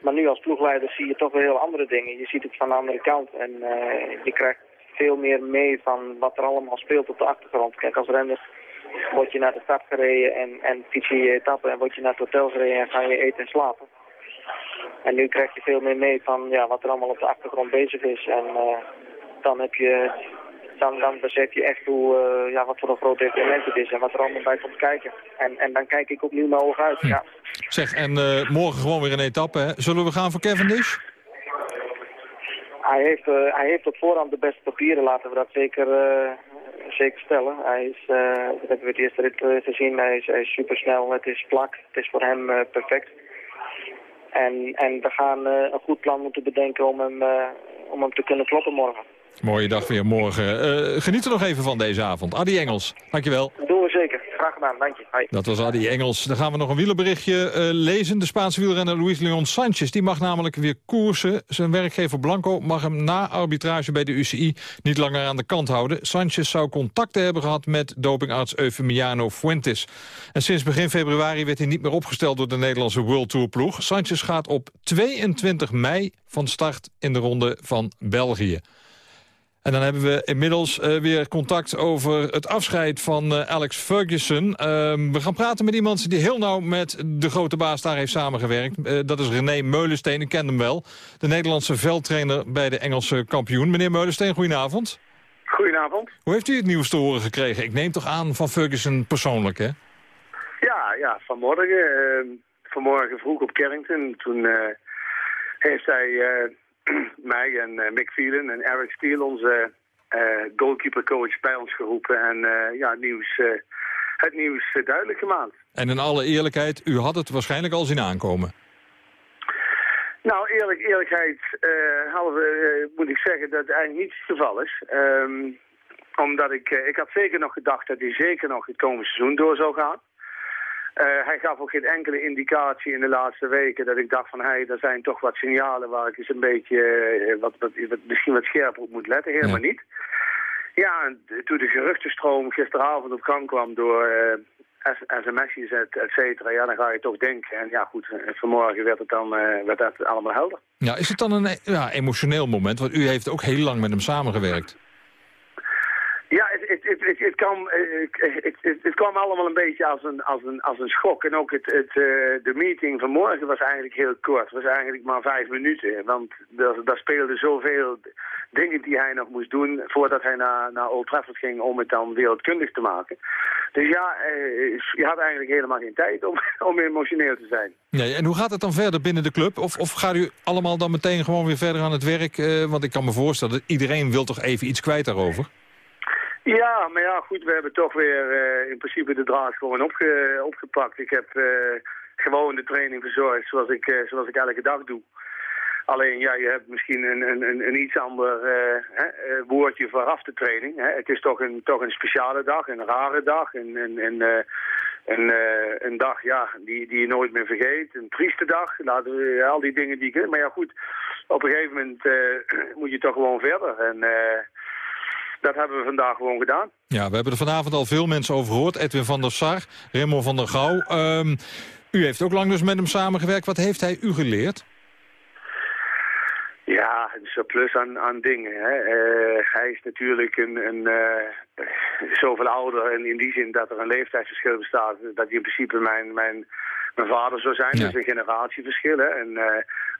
Maar nu als ploegleider zie je toch weer heel andere dingen. Je ziet het van de andere kant en je krijgt veel meer mee van wat er allemaal speelt op de achtergrond. Kijk, als renner word je naar de stad gereden en, en fiets je je etappe en word je naar het hotel gereden en ga je eten en slapen. En nu krijg je veel meer mee van ja, wat er allemaal op de achtergrond bezig is. En dan heb je dan, dan besef je echt hoe, uh, ja, wat voor een groot evenement het is en wat er allemaal bij komt kijken. En, en dan kijk ik opnieuw mijn ogen uit, ja. Zeg, en uh, morgen gewoon weer een etappe, hè? Zullen we gaan voor Cavendish? Hij heeft, hij heeft op voorhand de beste papieren, laten we dat zeker, zeker stellen. Hij is, dat hebben we het eerste rit gezien, hij is, hij is supersnel, het is vlak, het is voor hem perfect. En, en we gaan een goed plan moeten bedenken om hem, om hem te kunnen kloppen morgen. Mooie dag weer morgen. Uh, geniet er nog even van deze avond. Adi Engels, dankjewel. Doen we zeker. Graag gedaan, dank je. Hoi. Dat was Adi Engels. Dan gaan we nog een wielerberichtje uh, lezen. De Spaanse wielrenner Luis Leon Sanchez die mag namelijk weer koersen. Zijn werkgever Blanco mag hem na arbitrage bij de UCI niet langer aan de kant houden. Sanchez zou contacten hebben gehad met dopingarts Eufemiano Fuentes. En sinds begin februari werd hij niet meer opgesteld door de Nederlandse World Tour ploeg. Sanchez gaat op 22 mei van start in de ronde van België. En dan hebben we inmiddels uh, weer contact over het afscheid van uh, Alex Ferguson. Uh, we gaan praten met iemand die heel nauw met de grote baas daar heeft samengewerkt. Uh, dat is René Meulensteen, ik ken hem wel. De Nederlandse veldtrainer bij de Engelse kampioen. Meneer Meulensteen, goedenavond. Goedenavond. Hoe heeft u het nieuws te horen gekregen? Ik neem toch aan van Ferguson persoonlijk, hè? Ja, ja vanmorgen. vanmorgen vroeg op Carrington. Toen heeft hij mij en uh, Mick Phelan en Eric Steele, onze uh, goalkeepercoach, bij ons geroepen. En uh, ja, nieuws, het nieuws duidelijk gemaakt. En in alle eerlijkheid, u had het waarschijnlijk al zien aankomen. Nou, eerlijk, eerlijkheid halve, moet ik zeggen dat het eigenlijk niet het geval is. Um, omdat ik, ik had zeker nog gedacht dat hij zeker nog het komende seizoen door zou gaan. Uh, hij gaf ook geen enkele indicatie in de laatste weken dat ik dacht van, hey, er zijn toch wat signalen waar ik eens een beetje, uh, wat, wat, wat, misschien wat scherper op moet letten. Helemaal ja. niet. Ja, en toen de geruchtenstroom gisteravond op gang kwam door uh, sms'jes, et, et cetera, ja, dan ga je toch denken. En ja, goed, vanmorgen werd het dan werd dat allemaal helder. Ja, is het dan een ja, emotioneel moment? Want u heeft ook heel lang met hem samengewerkt. Het, kwam, eh, het, allemaal een beetje als een, als een, als een schok. En ook het, het, eh, de meeting van morgen was eigenlijk heel kort. Was eigenlijk maar vijf minuten. Want daar, speelden zoveel dingen die hij nog moest doen... voordat hij naar, naar Old Trafford ging om het dan wereldkundig te maken. Dus ja, eh, je had eigenlijk helemaal geen tijd om, om emotioneel te zijn. Nee, en hoe gaat het dan verder binnen de club? Of, of gaat u allemaal dan meteen gewoon weer verder aan het werk? want ik kan me voorstellen, iedereen wil toch even iets kwijt daarover? Ja, maar ja, goed, we hebben toch weer uh, in principe de draad gewoon opge opgepakt. Ik heb uh, gewoon de training verzorgd zoals ik, uh, zoals ik elke dag doe. Alleen, ja, je hebt misschien een, een, een iets ander hè, woordje vooraf de training. Hè. Het is toch een, toch een speciale dag, een rare dag, een, een, een, een, dag ja, die, die je nooit meer vergeet. Een trieste dag, laten we al die dingen die... Maar ja, goed, op een gegeven moment moet je toch gewoon verder. En dat hebben we vandaag gewoon gedaan. Ja, we hebben er vanavond al veel mensen over gehoord. Edwin van der Sar, Raymond van der Gouw. Um, u heeft ook lang dus met hem samengewerkt. Wat heeft hij u geleerd? Ja, een surplus aan, aan dingen. Hè. Uh, hij is natuurlijk een, een uh, zoveel ouder en in die zin dat er een leeftijdsverschil bestaat... dat hij in principe mijn, mijn, mijn vader zou zijn. Ja. Dus een generatieverschil. Hè. En uh,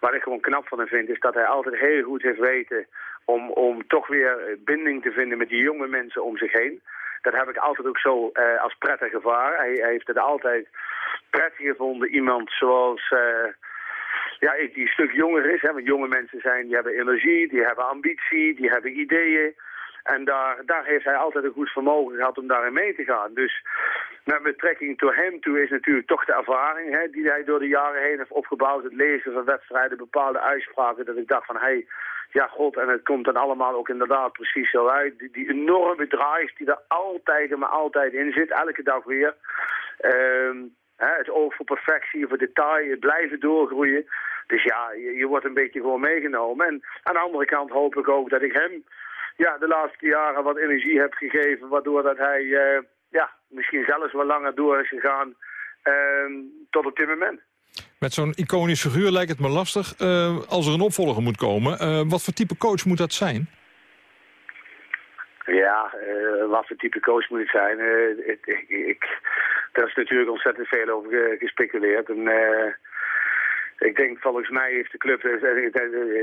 wat ik gewoon knap van hem vind is dat hij altijd heel goed heeft weten om, om toch weer binding te vinden met die jonge mensen om zich heen. Dat heb ik altijd ook zo uh, als prettig ervaren. Hij, hij, heeft het altijd prettig gevonden, iemand zoals... Uh, ja, die een stuk jonger is. Hè, want jonge mensen zijn, die hebben energie, die hebben ambitie, die hebben ideeën. En daar, daar heeft hij altijd een goed vermogen gehad om daarin mee te gaan. Dus met betrekking tot hem toe is natuurlijk toch de ervaring hè, die hij door de jaren heen heeft opgebouwd. Het lezen van wedstrijden, bepaalde uitspraken. Dat ik dacht van, hij, ja god, en het komt dan allemaal ook inderdaad precies zo uit. Die, die enorme drive die er altijd en maar altijd in zit, elke dag weer. Uh, hè, het oog voor perfectie, voor detail, het blijven doorgroeien. Dus ja, je, wordt een beetje gewoon meegenomen. En aan de andere kant hoop ik ook dat ik hem ja, de laatste jaren wat energie heb gegeven, waardoor dat hij uh, ja, misschien zelfs wel langer door is gegaan uh, tot op dit moment. Met zo'n iconisch figuur lijkt het me lastig uh, als er een opvolger moet komen. Uh, wat voor type coach moet dat zijn? Ja, uh, wat voor type coach moet het zijn? Ik, ik, ik, daar is natuurlijk ontzettend veel over gespeculeerd. En, ik denk, volgens mij heeft de club,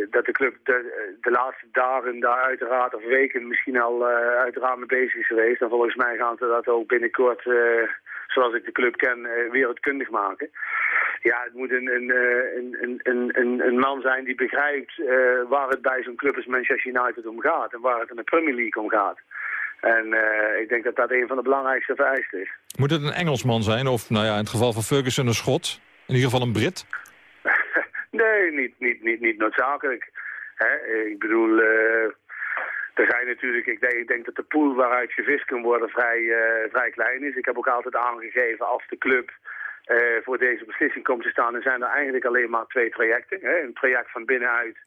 dat de club de, laatste dagen daar uiteraard, of weken misschien al uiteraard mee bezig is geweest. En volgens mij gaan ze dat ook binnenkort zoals ik de club ken, uh, wereldkundig maken. Ja, het moet een, een, een, een, een, een man zijn die begrijpt waar het bij zo'n club als Manchester United om gaat. En waar het in de Premier League om gaat. En ik denk dat dat een van de belangrijkste vereisten is. Moet het een Engelsman zijn? Of nou ja, in het geval van Ferguson een Schot? In ieder geval een Brit? Nee, niet, niet, niet, niet noodzakelijk. Hè? Ik bedoel, uh, er zijn natuurlijk, ik denk, ik denk dat de pool waaruit gevist kan worden vrij, uh, vrij klein is. Ik heb ook altijd aangegeven als de club uh, voor deze beslissing komt te staan, dan zijn er eigenlijk alleen maar twee trajecten. Hè? Een traject van binnenuit,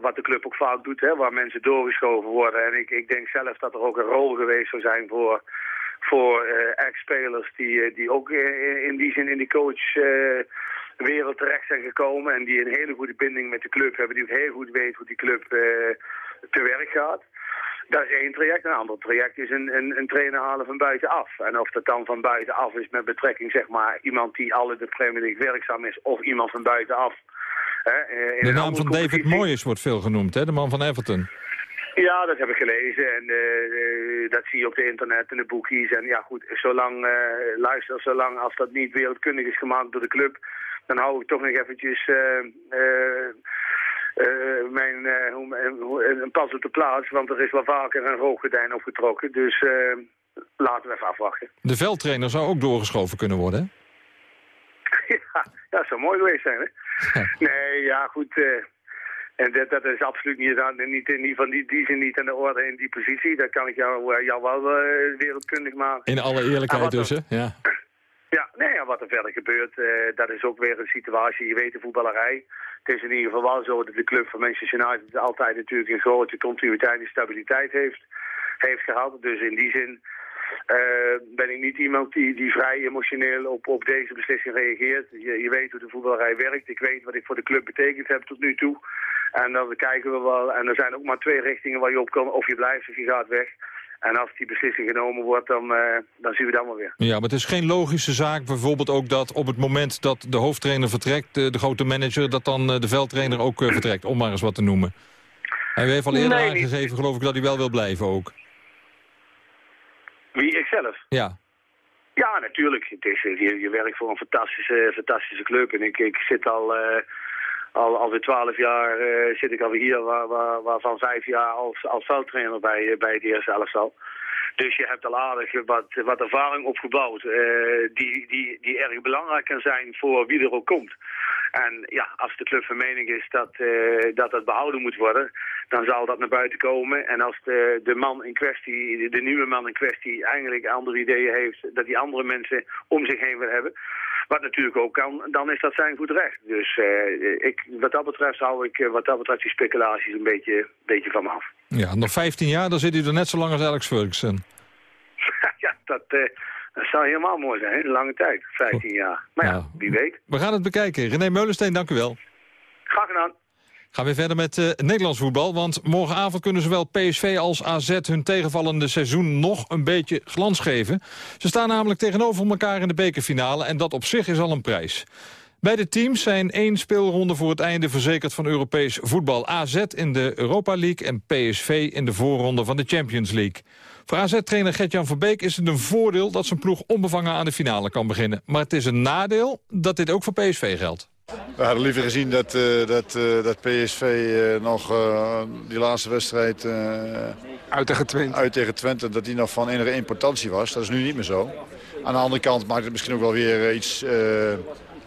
wat de club ook vaak doet, hè? waar mensen doorgeschoven worden. En ik, ik denk zelf dat er ook een rol geweest zou zijn voor, voor ex-spelers die, die ook in die zin in die coachwereld terecht zijn gekomen. En die een hele goede binding met de club hebben, die ook heel goed weten hoe die club te werk gaat. Dat is één traject. Een ander traject is een, een, een trainer halen van buitenaf. En of dat dan van buitenaf is met betrekking, zeg maar, iemand die al in de Premier League werkzaam is, of iemand van buitenaf. Hè, eh, de naam van David Moyes wordt veel genoemd, hè? de man van Everton. Ja, dat heb ik gelezen en uh, dat zie je op de internet en de boekies. En ja goed, zolang, uh, luister, zolang als dat niet wereldkundig is gemaakt door de club, dan hou ik toch nog eventjes uh, mijn, een pas op de plaats, want er is wel vaker een rooggordijn opgetrokken. Dus laten we even afwachten. De veldtrainer zou ook doorgeschoven kunnen worden, hè? ja, dat zou mooi geweest zijn, hè? Nee, ja, goed. En dat, dat is absoluut niet, aan, niet in van die, die zin niet aan de orde in die positie. Dat kan ik jou, jou wel wereldkundig maken. In alle eerlijkheid dus, hè? Ja. Ja, nee, ja, wat er verder gebeurt, dat is ook weer een situatie. Je weet de voetballerij het is in ieder geval wel zo dat de club van Manchester United altijd natuurlijk een grote continuïteit en stabiliteit heeft, heeft gehad. Dus in die zin ben ik niet iemand die, die vrij emotioneel op, op deze beslissing reageert. Je, je weet hoe de voetballerij werkt. Ik weet wat ik voor de club betekend heb tot nu toe. En dan kijken we wel. En er zijn ook maar twee richtingen waar je op kan. Of je blijft of je gaat weg. En als die beslissing genomen wordt, dan, uh, dan zien we dat maar weer. Ja, maar het is geen logische zaak bijvoorbeeld ook dat op het moment dat de hoofdtrainer vertrekt, de, de grote manager, dat dan de veldtrainer ook vertrekt, om maar eens wat te noemen. Hij heeft al eerder nee, aangegeven, geloof ik, dat hij wel wil blijven ook. Wie, ikzelf? Ja. Ja, natuurlijk. Het is, je, je werkt voor een fantastische, fantastische club. En ik, ik zit al, uh, al alweer twaalf jaar uh, zit ik alweer hier, waar, waar, waarvan vijf jaar als, als veldtrainer bij, bij het eerste elftal. Dus je hebt al aardig wat, wat ervaring opgebouwd uh, die, die, die erg belangrijk kan zijn voor wie er ook komt. En ja, als de club van mening is dat, uh, dat dat behouden moet worden, dan zal dat naar buiten komen. En als de, de man in kwestie, de nieuwe man in kwestie, eigenlijk andere ideeën heeft, dat die andere mensen om zich heen wil hebben, wat natuurlijk ook kan, dan is dat zijn goed recht. Dus uh, ik, wat dat betreft hou ik wat dat betreft die speculaties een beetje, beetje van me af. Ja, nog 15 jaar, dan zit u er net zo lang als Alex Ferguson. ja, dat, uh, dat zou helemaal mooi zijn, een lange tijd, 15 jaar. Maar ja, wie weet. We gaan het bekijken. René Meulensteen, dank u wel. Graag gedaan. Gaan we verder met uh, Nederlands voetbal. Want morgenavond kunnen zowel PSV als AZ hun tegenvallende seizoen nog een beetje glans geven. Ze staan namelijk tegenover elkaar in de bekerfinale en dat op zich is al een prijs. Beide teams zijn één speelronde voor het einde verzekerd van Europees voetbal. AZ in de Europa League en PSV in de voorronde van de Champions League. Voor AZ-trainer Gert-Jan Verbeek is het een voordeel dat zijn ploeg onbevangen aan de finale kan beginnen. Maar het is een nadeel dat dit ook voor PSV geldt. We hadden liever gezien dat, uh, dat, uh, dat PSV uh, nog die laatste wedstrijd... uit tegen Twente. Uit tegen Twente, dat die nog van enige importantie was. Dat is nu niet meer zo. Aan de andere kant maakt het misschien ook wel weer iets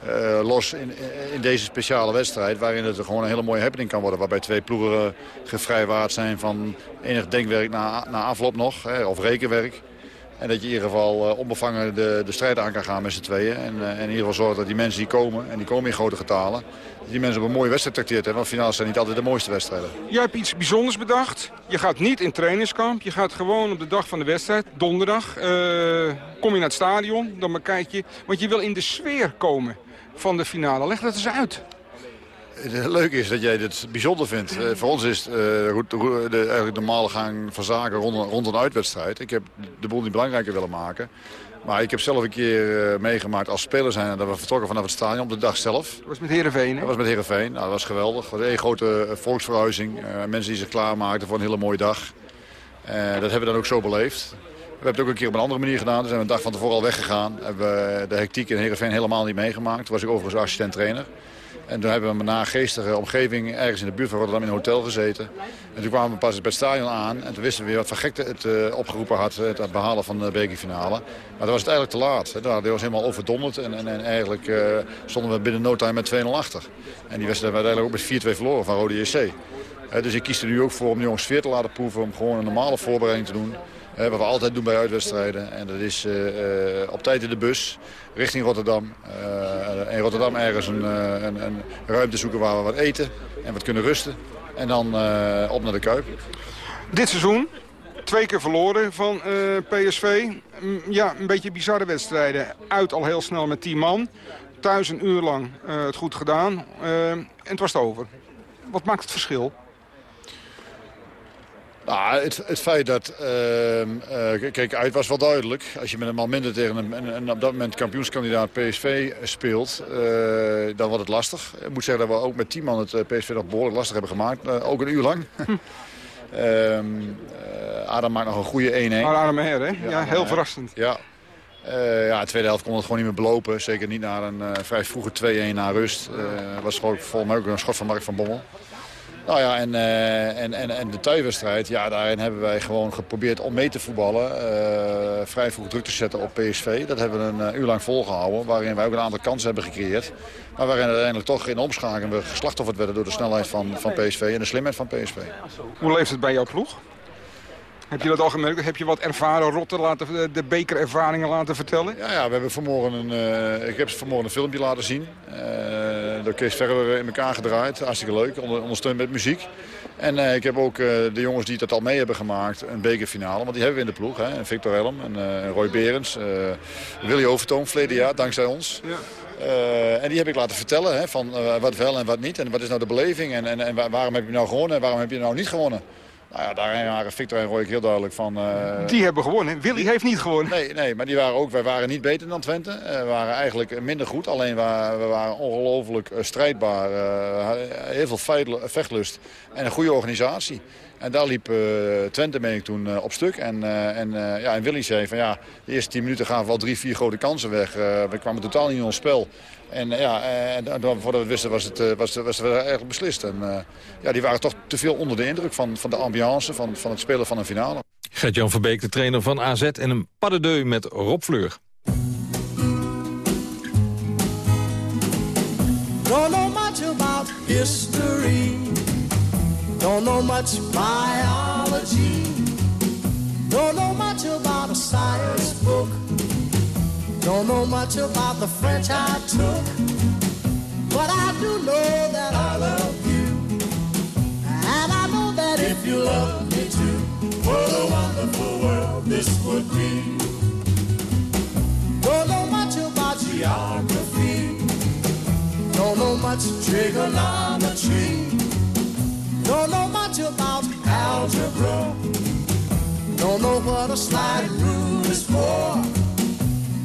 uh, los in, in, deze speciale wedstrijd... waarin het gewoon een hele mooie happening kan worden. Waarbij twee ploegen uh, gevrijwaard zijn van enig denkwerk na, na afloop nog. Hè, of rekenwerk. En dat je in ieder geval uh, onbevangen de, de strijd aan kan gaan met z'n tweeën. En, en, in ieder geval zorgen dat die mensen die komen, en die komen in grote getalen... die mensen op een mooie wedstrijd trakteert hebben. Want finale zijn niet altijd de mooiste wedstrijden. Jij hebt iets bijzonders bedacht. Je gaat niet in trainingskamp. Je gaat gewoon op de dag van de wedstrijd, donderdag... kom je naar het stadion, dan kijk je... Want je wil in de sfeer komen van de finale. Leg dat eens uit. Het leuke is dat jij dit bijzonder vindt. Uh, voor ons is het uh, de, eigenlijk de normale gang van zaken rond, rond, een uitwedstrijd. Ik heb de boel niet belangrijker willen maken. Maar ik heb zelf een keer uh, meegemaakt als speler zijn... dat we vertrokken vanaf het stadion op de dag zelf. Dat was met Heerenveen, hè? Dat was met Heerenveen. Nou, dat was geweldig. Dat was een grote volksverhuizing. mensen die zich klaarmaakten voor een hele mooie dag. dat hebben we dan ook zo beleefd. We hebben het ook een keer op een andere manier gedaan. Dus zijn we een dag van tevoren al weggegaan. Hebben we de hectiek in Heerenveen helemaal niet meegemaakt. Toen was ik overigens assistent trainer. En toen hebben we na geestige omgeving ergens in de buurt van Rotterdam in een hotel gezeten. En toen kwamen we pas bij het stadion aan. En toen wisten we weer wat voor gekte het uh, opgeroepen had, het behalen van de bekerfinale. Maar dan was het eigenlijk te laat. Hè. Was helemaal overdonderd. En, en, en eigenlijk uh, stonden we binnen no time met 2-0 achter. En die wedstrijd hebben we uiteindelijk ook met 4-2 verloren van Rode JC. Dus ik kies er nu ook voor om de jongens sfeer te laten proeven. Om gewoon een normale voorbereiding te doen wat we altijd doen bij uitwedstrijden. En dat is uh, op tijd in de bus richting Rotterdam. Uh, in Rotterdam ergens een, een, een, ruimte zoeken waar we wat eten en wat kunnen rusten. En dan op naar de Kuip. Dit seizoen twee keer verloren van PSV. Mm, ja, een beetje bizarre wedstrijden. Uit al heel snel met 10 man. Thuis een uur lang het goed gedaan. en het was het over. Wat maakt het verschil? Nou, het, het feit dat... Uh, kijk, uit was wel duidelijk. Als je met een man minder tegen een, een, op dat moment kampioenskandidaat PSV speelt... Uh, dan wordt het lastig. Ik moet zeggen dat we ook met 10 man het eh, PSV nog behoorlijk lastig hebben gemaakt. Ook een uur lang. Hm. Adam maakt nog een goede 1-1. Adam Her, hè? Ja, heel verrassend. Ja. ja, de tweede helft kon het gewoon niet meer belopen. Zeker niet naar een vrij vroege 2-1 na rust. Was gewoon volgens mij ook een schot van Mark van Bommel. Nou ja, en, uh, en, en, en de thuiswedstrijd, ja, daarin hebben wij gewoon geprobeerd om mee te voetballen. Uh, vrij vroeg druk te zetten op PSV. Dat hebben we een uh, uur lang volgehouden, waarin wij ook een aantal kansen hebben gecreëerd. Maar waarin uiteindelijk toch in omschakeling we geslachtofferd werden door de snelheid van, van PSV en de slimheid van PSV. Hoe leeft het bij jouw ploeg? Heb je dat al gemerkt? Heb je wat ervaren rotten laten, de bekerervaringen laten vertellen? Ja, ja we hebben vanmorgen een, uh, ik heb vanmorgen een filmpje laten zien. Uh, door Kees Verwer in elkaar gedraaid. Hartstikke leuk, onder, ondersteund met muziek. En uh, ik heb ook de jongens die dat al mee hebben gemaakt, een bekerfinale. Want die hebben we in de ploeg. Hè? Victor Helm en Roy Berends. Willy Overtoom, verleden jaar, dankzij ons. Ja. Uh, en die heb ik laten vertellen hè, van uh, wat wel en wat niet. En wat is nou de beleving en, en, en waarom heb je nou gewonnen en waarom heb je nou niet gewonnen. Nou ja, daarin waren Victor en Roy heel duidelijk van... Uh... Die hebben gewonnen. Willy heeft niet gewonnen. Nee, nee, maar die waren ook, wij waren niet beter dan Twente. Uh, we waren eigenlijk minder goed. Alleen we, we waren ongelooflijk strijdbaar. heel veel vechtlust en een goede organisatie. En daar liep Twente ik toen op stuk. En, en, ja, en Willy zei van ja, de eerste tien minuten gaan we al drie, vier grote kansen weg. we kwamen totaal niet in ons spel. En ja, en, voordat we het wisten was het, was, was het eigenlijk beslist. En ja, die waren toch te veel onder de indruk van, van de ambiance, van, van het spelen van een finale. Gert-Jan Verbeek, de trainer van AZ en een paddedeu met Rob Fleur. Don't know much about history Don't know much biology. Don't know much about a science book. Don't know much about the French I took. But I do know that I love you. And I know that if you love me too, what a wonderful world this would be. Don't know much about geography. Don't know much trigonometry. Don't know much about algebra. Don't know what a sliding rule is for.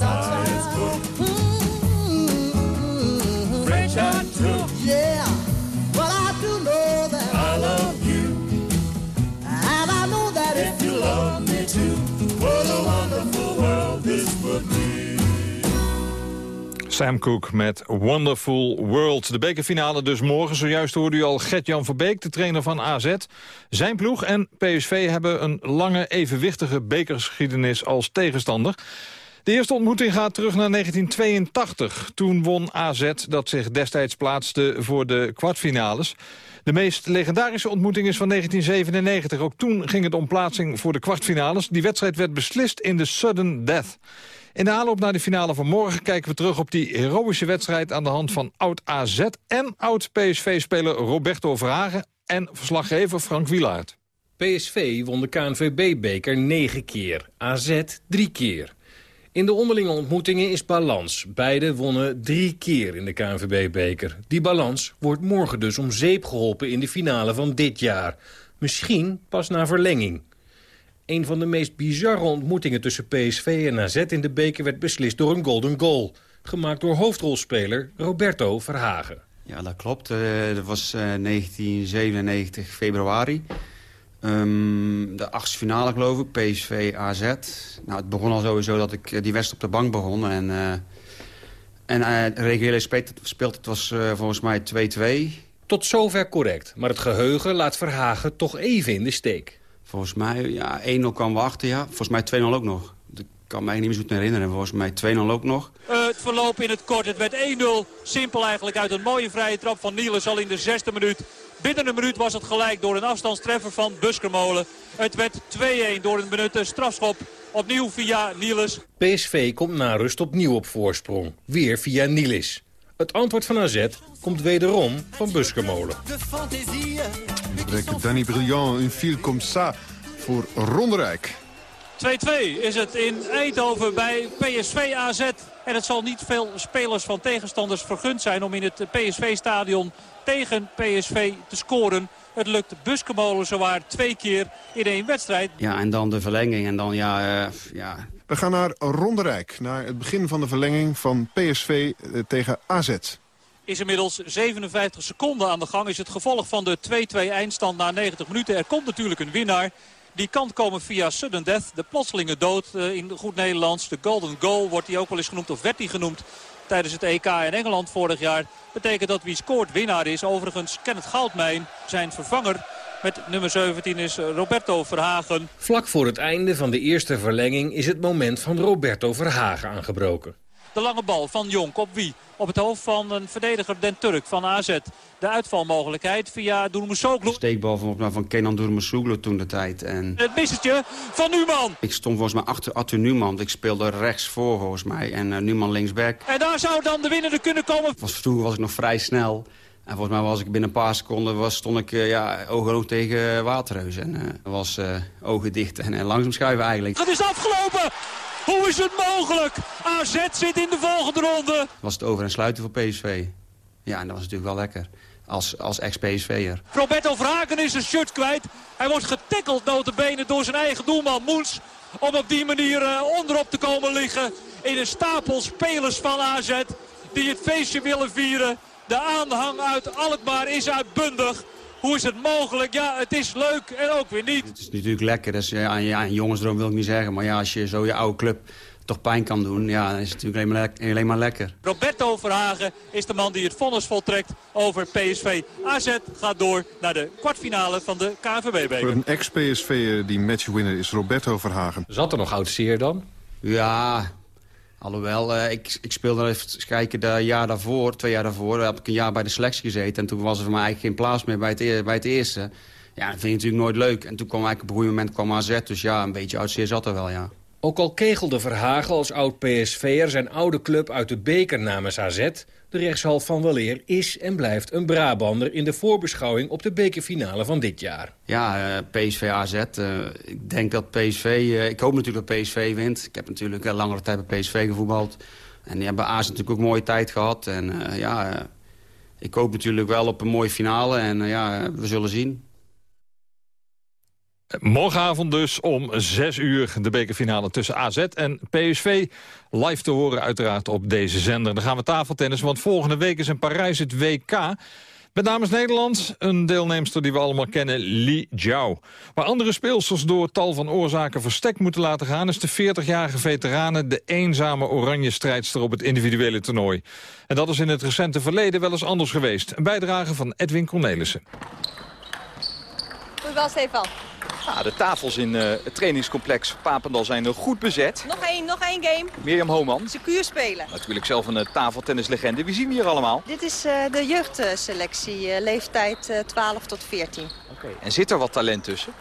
Mm-hmm. French I took. Yeah, but I do know that I love you, and I know that if you love me too, what a wonderful world this would be. Sam Cooke met Wonderful World. De bekerfinale dus morgen. Zojuist hoorde u al Gert-Jan Verbeek, de trainer van AZ. Zijn ploeg en PSV hebben een lange, evenwichtige bekergeschiedenis als tegenstander. De eerste ontmoeting gaat terug naar 1982. Toen won AZ dat zich destijds plaatste voor de kwartfinales. De meest legendarische ontmoeting is van 1997. Ook toen ging het om plaatsing voor de kwartfinales. Die wedstrijd werd beslist in de sudden death. In de aanloop naar de finale van morgen kijken we terug op die heroïsche wedstrijd... aan de hand van oud-AZ en oud-PSV-speler Roberto Verhagen... en verslaggever Frank Wielaert. PSV won de KNVB-beker negen keer, AZ drie keer. In de onderlinge ontmoetingen is balans. Beide wonnen drie keer in de KNVB-beker. Die balans wordt morgen dus om zeep geholpen in de finale van dit jaar. Misschien pas na verlenging. Een van de meest bizarre ontmoetingen tussen PSV en AZ in de beker werd beslist door een golden goal. Gemaakt door hoofdrolspeler Roberto Verhagen. Ja, dat klopt. Uh, dat was uh, 1997 februari. Um, de achtste finale geloof ik, PSV AZ. Nou, het begon al sowieso dat ik die wedstrijd op de bank begon. En, uh, en regulier speelt, speelt het was volgens mij 2-2. Tot zover correct, maar het geheugen laat Verhagen toch even in de steek. Volgens mij, ja, 1-0 kwam we achter, ja. Volgens mij 2-0 ook nog. Ik kan me niet meer zo goed herinneren. Volgens mij 2-0 ook nog. Uh, het verloop in het kort. Het werd 1-0. Simpel eigenlijk uit een mooie vrije trap van Niels al in de zesde minuut. Binnen een minuut was het gelijk door een afstandstreffer van Buskermolen. Het werd 2-1 door een benutte strafschop. Opnieuw via Niels. PSV komt na rust opnieuw op voorsprong. Weer via Niels. Het antwoord van AZ komt wederom van Buskermolen. Danny Brillant, een fil comme ça voor Ronderijk. 2-2 is het in Eindhoven bij PSV AZ. En het zal niet veel spelers van tegenstanders vergund zijn om in het PSV-stadion tegen PSV te scoren. Het lukt Buskemolen zowaar twee keer in één wedstrijd. Ja, en dan de verlenging. En dan, ja, uh, ja. We gaan naar Ronderijk, naar het begin van de verlenging van PSV uh, tegen AZ. is inmiddels 57 seconden aan de gang. Is het gevolg van de 2-2 eindstand na 90 minuten. Er komt natuurlijk een winnaar. Die kan komen via sudden death, de plotselinge dood uh, in goed Nederlands. De golden goal wordt die ook wel eens genoemd, of werd die genoemd tijdens het EK in Engeland vorig jaar. Betekent dat wie scoort winnaar is. Overigens Kenneth Goudmijn, zijn vervanger. Met nummer 17 is Roberto Verhagen. Vlak voor het einde van de eerste verlenging is het moment van Roberto Verhagen aangebroken. De lange bal van Jonk op wie? Op het hoofd van een verdediger Den Turk van AZ. De uitvalmogelijkheid via Durmusoglu. Steekbal van, van Kenan Durmusoglu toen de tijd. En... Het missetje van Numan. Ik stond volgens mij achter Arthur Numan. Ik speelde rechts voor volgens mij. En uh, Numan linksback. En daar zou dan de winnende kunnen komen. Was, vroeger was ik nog vrij snel. En volgens mij was ik binnen een paar seconden was, stond ik uh, ja, oog tegen Waterreus. En uh, was ogen dicht en, en langzaam schuiven eigenlijk. Het is afgelopen! Hoe is het mogelijk? AZ zit in de volgende ronde. Was het over en sluiten voor PSV? Ja, en dat was natuurlijk wel lekker. Als, als ex-PSV'er. Roberto Vragen is zijn shirt kwijt. Hij wordt getackeld notabene door zijn eigen doelman Moens. Om op die manier uh, onderop te komen liggen. In een stapel spelers van AZ. Die het feestje willen vieren. De aanhang uit Alkmaar is uitbundig. Hoe is het mogelijk? Ja, het is leuk en ook weer niet. Het is natuurlijk lekker. Dus, ja, ja, een jongensdroom wil ik niet zeggen. Maar ja, als je zo je oude club toch pijn kan doen, ja, dan is het natuurlijk alleen maar, alleen maar lekker. Roberto Verhagen is de man die het vonnis voltrekt over PSV. AZ gaat door naar de kwartfinale van de KNVB-beker. Een ex-PSV die matchwinner is Roberto Verhagen. Zat er nog oud zeer dan? Ja, Alhoewel, uh, ik, ik speelde even kijken, de jaar daarvoor, twee jaar daarvoor... heb ik een jaar bij de selectie gezeten. En toen was er voor mij eigenlijk geen plaats meer bij het, bij het eerste. Ja, dat vind je natuurlijk nooit leuk. En toen kwam eigenlijk op een goed moment kwam AZ. Dus ja, een beetje oud zeer zat er wel, ja. Ook al kegelde Verhagen als oud-PSV'er zijn oude club uit de beker namens AZ... de rechtshalf van Waleer is en blijft een Brabander... in de voorbeschouwing op de bekerfinale van dit jaar. Ja, uh, PSV AZ. Uh, ik denk dat PSV... Uh, ik hoop natuurlijk dat PSV wint. Ik heb natuurlijk langere tijd bij PSV gevoetbald. En die hebben AZ natuurlijk ook een mooie tijd gehad. En ja, ik hoop natuurlijk wel op een mooie finale. En ja, we zullen zien. Morgenavond dus om 6 uur de bekerfinale tussen AZ en PSV. Live te horen uiteraard op deze zender. Dan gaan we tafeltennis, want volgende week is in Parijs het WK... Met namens Nederland een deelnemster die we allemaal kennen, Li Jiao. Waar andere speelsters door tal van oorzaken verstek moeten laten gaan... is de 40-jarige veterane de eenzame oranje strijdster op het individuele toernooi. En dat is in het recente verleden wel eens anders geweest. Een bijdrage van Edwin Cornelissen. Goed wel, Stefan. Ja, de tafels in uh, het trainingscomplex Papendal zijn nog goed bezet. Nog één, nog één game. Mirjam Homan. Secuur spelen. Natuurlijk zelf een uh, tafeltennislegende. Wie zien we hier allemaal? Dit is uh, de jeugdselectie, leeftijd 12 tot 14. Oké. Okay. En zit er wat talent tussen?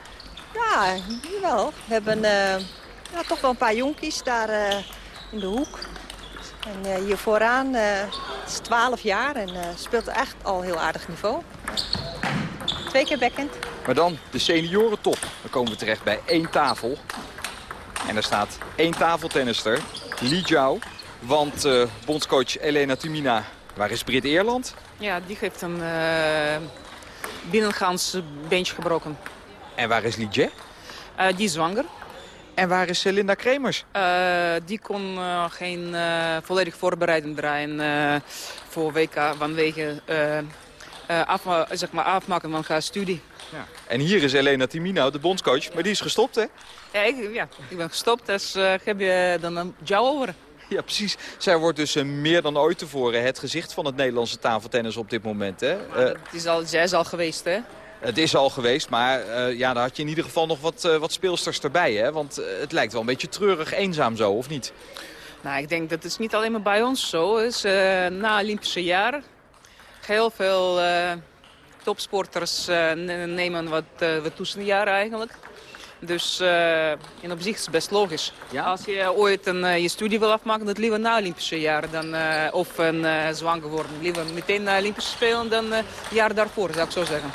Ja, wel. We hebben ja, toch wel een paar jonkies daar in de hoek. En hier vooraan is 12 jaar en speelt echt al heel aardig niveau. Twee keer backhand. Maar dan de seniorentop. Dan komen we terecht bij één tafel. En er staat één tafeltennister, Li Jiao. Want uh, bondscoach Elena Timina, waar is Brit Eerland? Ja, die heeft een uh, binnengaans beentje gebroken. En waar is Li Jie? Uh, die is zwanger. En waar is Linda Kremers? die kon geen volledig voorbereiding draaien voor WK vanwege af, zeg maar afmaken van haar studie. Ja. En hier is Elena Timina, de bondscoach, maar die is gestopt, hè? Ja, ik, ja, ik ben gestopt, dus uh, heb je dan een jou over. Ja, precies. Zij wordt dus uh, meer dan ooit tevoren het gezicht van het Nederlandse tafeltennis op dit moment, hè? Uh, het is al, zij is al geweest, hè? Het is al geweest, maar ja, daar had je in ieder geval nog wat, wat speelsters erbij, hè? Want het lijkt wel een beetje treurig eenzaam zo, of niet? Nou, ik denk dat het is niet alleen maar bij ons zo is. na Olympische jaren heel veel topsporters uh, nemen wat, uh, wat tussenjaren eigenlijk. Dus uh, in op zich is het best logisch. Ja? Als je ooit een, je studie wil afmaken, dat liever na Olympische jaren. Dan, of een zwanger worden. Liever meteen na Olympische Spelen dan een jaar daarvoor, zou ik zo zeggen.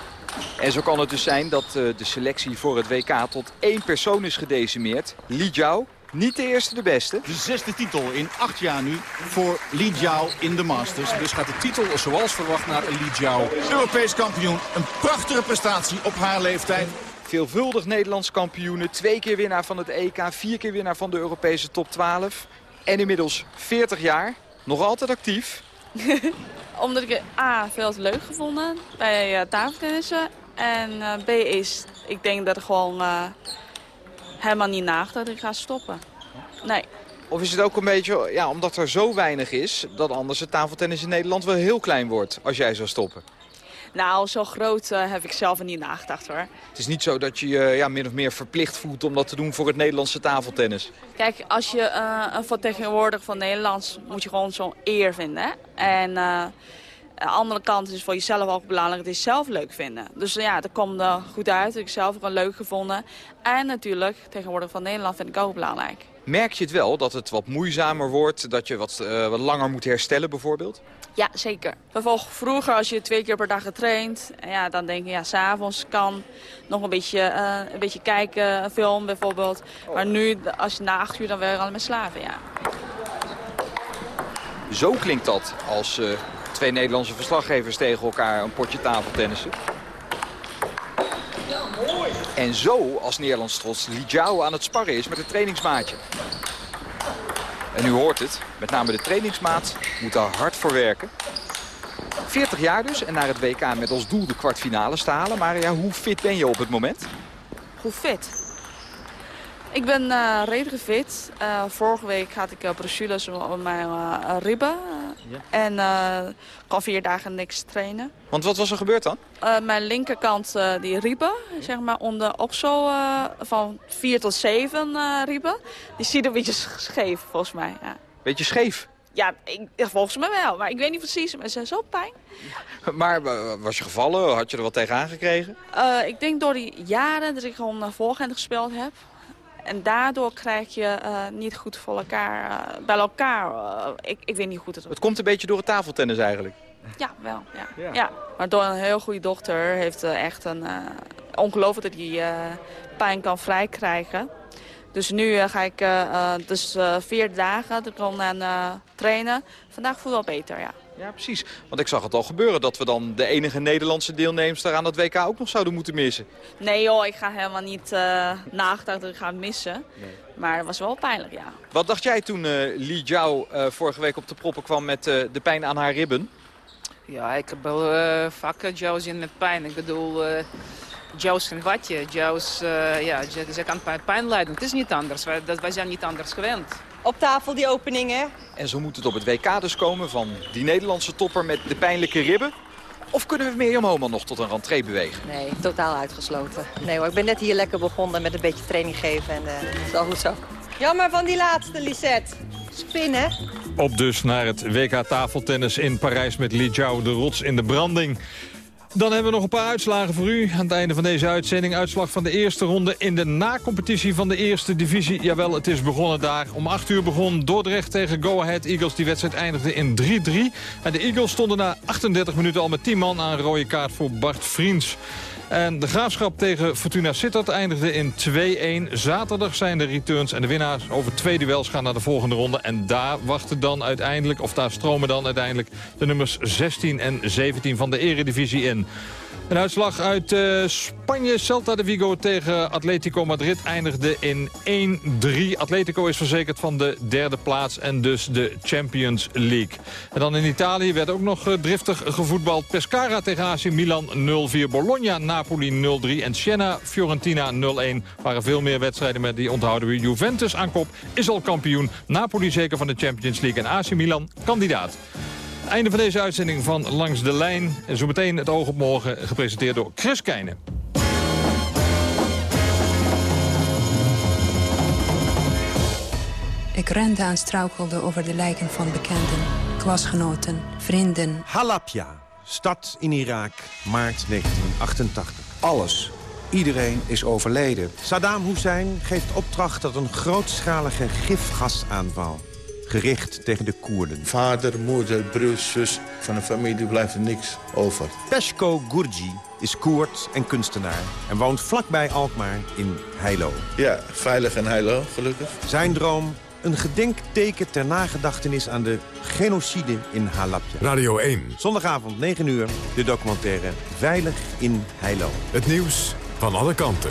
En zo kan het dus zijn dat de selectie voor het WK tot één persoon is gedecimeerd. Li Jiao, niet de eerste, de beste. De zesde titel in acht jaar nu voor Li Jiao in de Masters. Dus gaat de titel zoals verwacht naar Li Jiao. Europees kampioen. Een prachtige prestatie op haar leeftijd. Veelvuldig Nederlands kampioene. Twee keer winnaar van het EK. Vier keer winnaar van de Europese top 12. En inmiddels 40 jaar. Nog altijd actief. omdat ik het A, veel te leuk gevonden bij uh, tafeltennissen. En uh, B is, ik denk dat ik gewoon uh, helemaal niet nacht dat ik ga stoppen. Nee. Of is het ook een beetje, ja, omdat er zo weinig is... dat anders het tafeltennis in Nederland wel heel klein wordt als jij zou stoppen? Nou, zo groot uh, heb ik zelf er niet nagedacht hoor. Het is niet zo dat je je ja, min of meer verplicht voelt om dat te doen voor het Nederlandse tafeltennis. Kijk, als je uh, een vertegenwoordiger van Nederlands moet je gewoon zo'n eer vinden. Hè? En uh, de andere kant is voor jezelf ook belangrijk dat je zelf leuk vinden. Dus ja, dat komt er goed uit. Ik zelf ook leuk gevonden. En natuurlijk, tegenwoordig van Nederland vind ik ook belangrijk. Merk je het wel dat het wat moeizamer wordt, dat je wat, uh, wat langer moet herstellen bijvoorbeeld? Ja, zeker. Vervolgens vroeger als je twee keer per dag getraind, ja, dan denk je, ja, s'avonds kan nog een beetje, uh, een beetje kijken, een film bijvoorbeeld. Maar nu, als je na acht uur, dan weer allemaal slaven, ja. Zo klinkt dat als uh, twee Nederlandse verslaggevers tegen elkaar een potje tafeltennissen. En zo als Nederlands trots Li Jiao aan het sparren is met het trainingsmaatje. En u hoort het, met name de trainingsmaat moet daar hard voor werken. 40 jaar dus en naar het WK met als doel de kwartfinale te halen. Maar ja, hoe fit ben je op het moment? Hoe fit? Ik ben uh, redelijk fit. Uh, vorige week had ik uh, brochules op mijn ribben. Ja. En kan vier dagen niks trainen. Want wat was er gebeurd dan? mijn linkerkant, die ribben, zeg maar onder oksel van 4 tot 7 ribben. Die ziet een beetje scheef volgens mij. Ja. Beetje scheef? Ja, ik, volgens mij wel. Maar ik weet niet precies. Maar ze zijn zo pijn. Maar was je gevallen? Had je er wat tegenaan gekregen? ik denk door die jaren dat ik gewoon voorhand gespeeld heb. En daardoor krijg je uh, niet goed voor elkaar, uh, bij elkaar. Uh, ik, ik weet niet goed het Het komt een beetje door het tafeltennis eigenlijk. Ja, wel. Ja. ja. ja. Maar door een heel goede dochter heeft echt een... ongelooflijk dat hij pijn kan vrijkrijgen. Dus nu ga ik dus vier dagen er kon aan trainen. Vandaag voel ik wel beter, ja. Ja, precies. Want ik zag het al gebeuren dat we dan de enige Nederlandse deelnemster aan dat WK ook nog zouden moeten missen. Nee joh, ik ga helemaal niet uh, nagedacht dat ik ga missen. Nee. Maar het was wel pijnlijk, ja. Wat dacht jij toen uh, Li Jiao uh, vorige week op de proppen kwam met de pijn aan haar ribben? Ja, ik heb wel vaak Jiao zien met pijn. Ik bedoel, Jiao is geen watje. Jiao is, ja, ze kan pijn lijden. Het is niet anders. Wij, dat, wij zijn niet anders gewend op tafel, die openingen. En zo moet het op het WK dus komen van die Nederlandse topper met de pijnlijke ribben. Of kunnen we Mirjam Homan nog tot een rentree bewegen? Nee, totaal uitgesloten. Nee hoor, ik ben net hier lekker begonnen met een beetje training geven en uh, dat is al goed zo. Jammer van die laatste, Lisette. Spinnen. Op dus naar het WK tafeltennis in Parijs met Li Jiao, de rots in de branding. Dan hebben we nog een paar uitslagen voor u. Aan het einde van deze uitzending. Uitslag van de eerste ronde in de na-competitie van de eerste divisie. Jawel, het is begonnen daar. Om 8 uur begon Dordrecht tegen Go Ahead Eagles. Die wedstrijd eindigde in 3-3. En de Eagles stonden na 38 minuten al met 10 man aan een rode kaart voor Bart Vriends. En de Graafschap tegen Fortuna Sittard eindigde in 2-1. Zaterdag zijn de returns en de winnaars over twee duels gaan naar de volgende ronde. En daar wachten dan uiteindelijk, of daar stromen dan uiteindelijk de nummers 16 en 17 van de eredivisie in. Een uitslag uit uh, Spanje. Celta de Vigo tegen Atletico Madrid eindigde in 1-3. Atletico is verzekerd van de derde plaats en dus de Champions League. En dan in Italië werd ook nog uh, driftig gevoetbald. Pescara tegen AC Milan 0-4. Bologna, Napoli 0-3. En Siena, Fiorentina 0-1. waren veel meer wedstrijden met die onthouden we. Juventus aan kop is al kampioen. Napoli zeker van de Champions League. En AC Milan kandidaat. Einde van deze uitzending van Langs de Lijn. En zometeen het oog op morgen, gepresenteerd door Chris Keijnen. Ik rende en struikelde over de lijken van bekenden, klasgenoten, vrienden. Halabja, stad in Irak, maart 1988. Alles, iedereen is overleden. Saddam Hussein geeft opdracht tot een grootschalige gifgasaanval gericht tegen de Koerden. Vader, moeder, broer, zus, van een familie blijft er niks over. Peshko Gurji is Koerd en kunstenaar en woont vlakbij Alkmaar in Heilo. Ja, veilig in Heilo, gelukkig. Zijn droom een gedenkteken ter nagedachtenis aan de genocide in Halabja. Radio 1. Zondagavond 9 uur, de documentaire Veilig in Heilo. Het nieuws van alle kanten.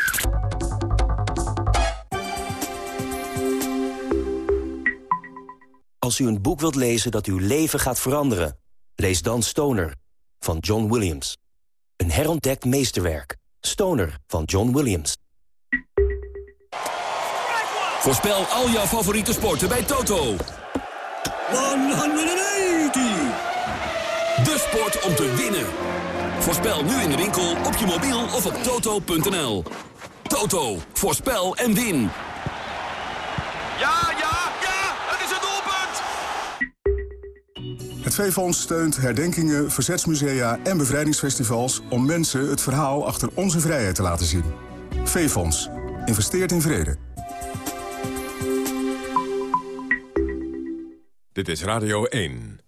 Als u een boek wilt lezen dat uw leven gaat veranderen... lees dan Stoner van John Williams. Een herontdekt meesterwerk. Stoner van John Williams. Voorspel al jouw favoriete sporten bij Toto. 180! De sport om te winnen. Voorspel nu in de winkel, op je mobiel of op toto.nl. Toto, voorspel en win. Ja, ja, ja, Het V-Fonds steunt herdenkingen, verzetsmusea en bevrijdingsfestivals... om mensen het verhaal achter onze vrijheid te laten zien. V-Fonds. Investeert in vrede. Dit is Radio 1.